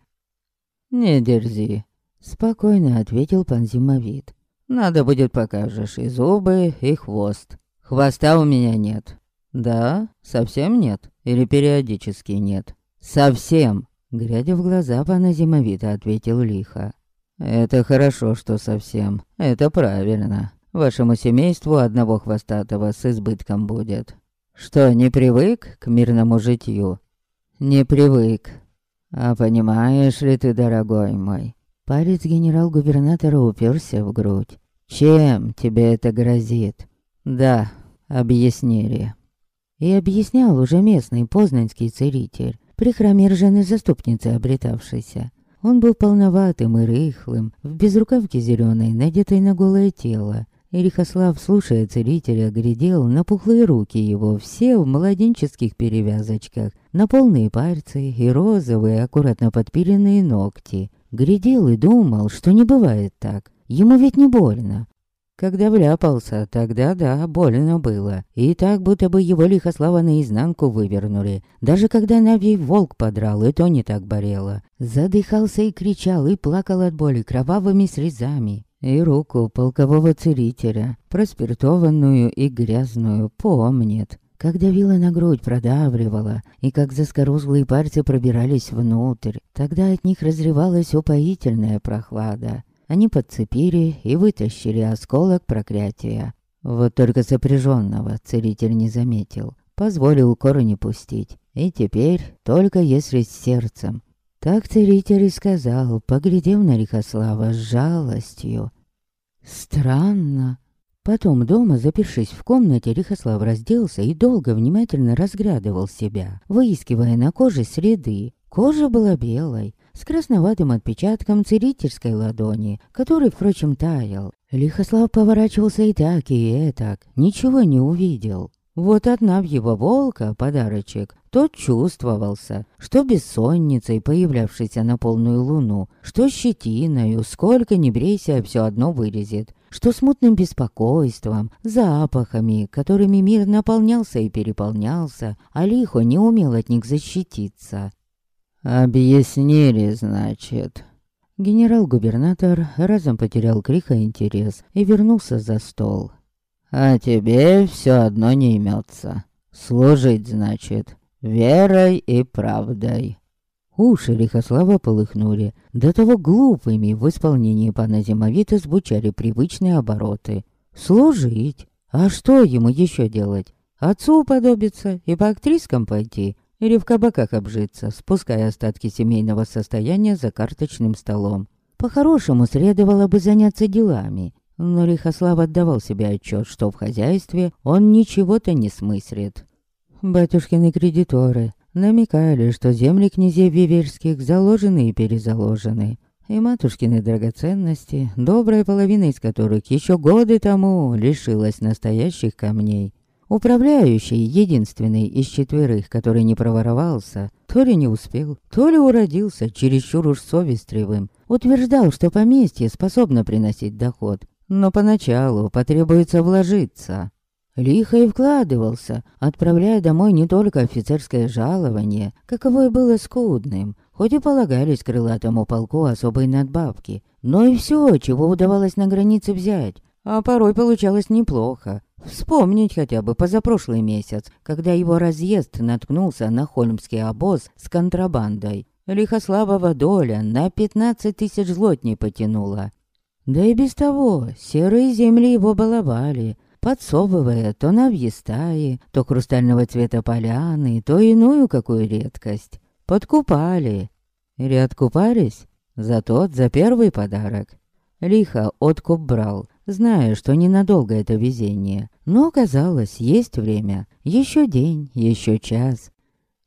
S1: «Не дерзи», — спокойно ответил пан Зимовид. «Надо будет покажешь и зубы, и хвост. Хвоста у меня нет». «Да? Совсем нет? Или периодически нет?» «Совсем!» Глядя в глаза, пана Зимовита ответил лихо. «Это хорошо, что совсем. Это правильно. Вашему семейству одного хвостатого с избытком будет. Что, не привык к мирному житью?» «Не привык. А понимаешь ли ты, дорогой мой?» Палец генерал-губернатора уперся в грудь. «Чем тебе это грозит?» «Да, объяснили». И объяснял уже местный познанский целитель при храме ржаной заступницы обретавшейся. Он был полноватым и рыхлым, в безрукавке зеленой, надетой на голое тело. И Рихослав, слушая целителя, глядел на пухлые руки его, все в младенческих перевязочках, на полные пальцы и розовые, аккуратно подпиленные ногти. Глядел и думал, что не бывает так. Ему ведь не больно. Когда вляпался, тогда да, больно было. И так, будто бы его лихослава наизнанку вывернули. Даже когда Навий волк подрал, и то не так болело. Задыхался и кричал, и плакал от боли кровавыми срезами. И руку полкового целителя, проспиртованную и грязную, помнит. Когда вила на грудь продавливала, и как заскорузлые пальцы пробирались внутрь, тогда от них разрывалась упоительная прохлада. Они подцепили и вытащили осколок проклятия. Вот только сопряженного целитель не заметил. Позволил корни пустить. И теперь только если с сердцем. Так целитель и сказал, поглядев на Рихослава с жалостью. Странно. Потом дома, запершись в комнате, Рихослав разделся и долго внимательно разглядывал себя, выискивая на коже следы. Кожа была белой, с красноватым отпечатком целительской ладони, который, впрочем, таял. Лихослав поворачивался и так, и так, ничего не увидел. Вот одна в его волка, подарочек, тот чувствовался, что бессонницей, появлявшейся на полную луну, что щетиною, сколько ни брейся, все одно вылезет, что смутным беспокойством, запахами, которыми мир наполнялся и переполнялся, а лихо не умел от них защититься. «Объяснили, значит». Генерал-губернатор разом потерял крик и интерес и вернулся за стол. «А тебе все одно не имется. Служить, значит, верой и правдой». Уши Лихослава полыхнули, до того глупыми в исполнении пана Зимовита звучали привычные обороты. «Служить? А что ему еще делать? Отцу уподобиться и по актрискам пойти? Или в кабаках обжиться, спуская остатки семейного состояния за карточным столом. По-хорошему, следовало бы заняться делами. Но Лихослав отдавал себе отчет, что в хозяйстве он ничего-то не смыслит. Батюшкины кредиторы намекали, что земли князей Виверских заложены и перезаложены. И матушкины драгоценности, добрая половина из которых еще годы тому лишилась настоящих камней. Управляющий, единственный из четверых, который не проворовался, то ли не успел, то ли уродился чересчур уж совестливым, утверждал, что поместье способно приносить доход, но поначалу потребуется вложиться. Лихо и вкладывался, отправляя домой не только офицерское жалование, каковое было скудным, хоть и полагались крылатому полку особые надбавки, но и все, чего удавалось на границе взять, А порой получалось неплохо. Вспомнить хотя бы позапрошлый месяц, когда его разъезд наткнулся на хольмский обоз с контрабандой. Лихославова доля на пятнадцать тысяч злотней потянула. Да и без того серые земли его баловали, подсовывая то навьи стаи, то хрустального цвета поляны, то иную какую редкость. Подкупали. Или откупались? За тот, за первый подарок. Лихо откуп брал, зная, что ненадолго это везение. Но, казалось, есть время. Еще день, еще час.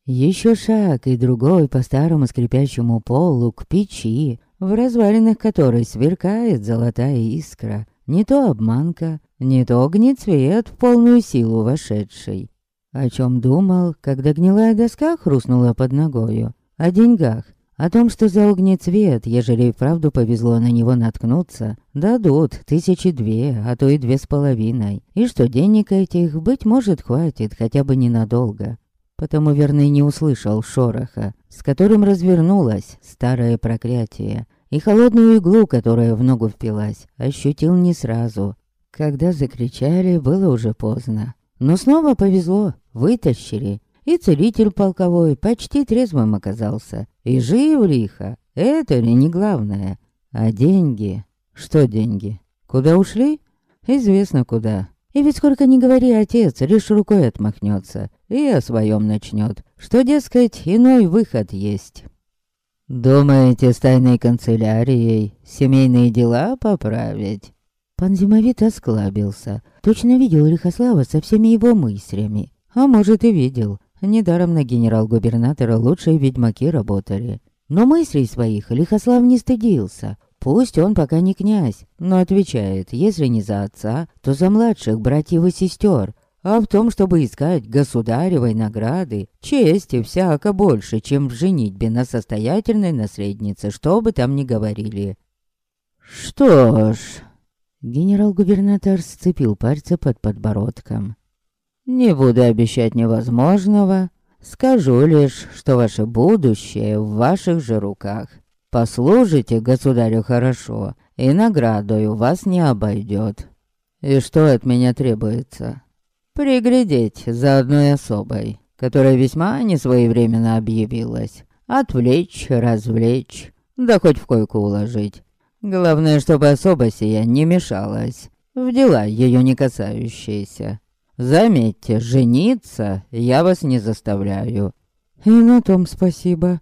S1: Еще шаг и другой по старому скрипящему полу к печи, в развалинах которой сверкает золотая искра. Не то обманка, не то огнецвет в полную силу вошедший. О чем думал, когда гнилая доска хрустнула под ногою? О деньгах, о том, что за огнецвет, ежели и вправду повезло на него наткнуться, дадут тысячи две, а то и две с половиной, и что денег этих, быть может, хватит хотя бы ненадолго. Потому верный не услышал шороха, с которым развернулось старое проклятие, и холодную иглу, которая в ногу впилась, ощутил не сразу. Когда закричали, было уже поздно. Но снова повезло, вытащили, и целитель полковой почти трезвым оказался. И жив лихо. Это ли не главное? А деньги? Что деньги? Куда ушли? Известно куда. И ведь сколько ни говори, отец лишь рукой отмахнется и о своем начнет, что, дескать, иной выход есть. «Думаете, с тайной канцелярией семейные дела поправить?»
S2: Пан Зимовит осклабился. Точно видел Лихослава со всеми его мыслями.
S1: А может и видел. Недаром на генерал-губернатора лучшие ведьмаки работали. Но мыслей своих Лихослав не стыдился. Пусть он пока не князь, но отвечает, если не за отца, то за младших братьев и сестер. А в том, чтобы искать государевой награды, чести всяко больше, чем в женитьбе на состоятельной наследнице, что бы там ни говорили.
S2: Что ж... Генерал-губернатор сцепил пальцы под подбородком.
S1: Не буду обещать невозможного. Скажу лишь, что ваше будущее в ваших же руках. Послужите государю хорошо, и наградою вас не обойдет. И что от меня требуется? Приглядеть за одной особой, которая весьма несвоевременно объявилась. Отвлечь, развлечь, да хоть в койку уложить. Главное, чтобы особа сия не мешалась в дела ее не касающиеся. Заметьте, жениться я вас не заставляю.
S2: И на том спасибо.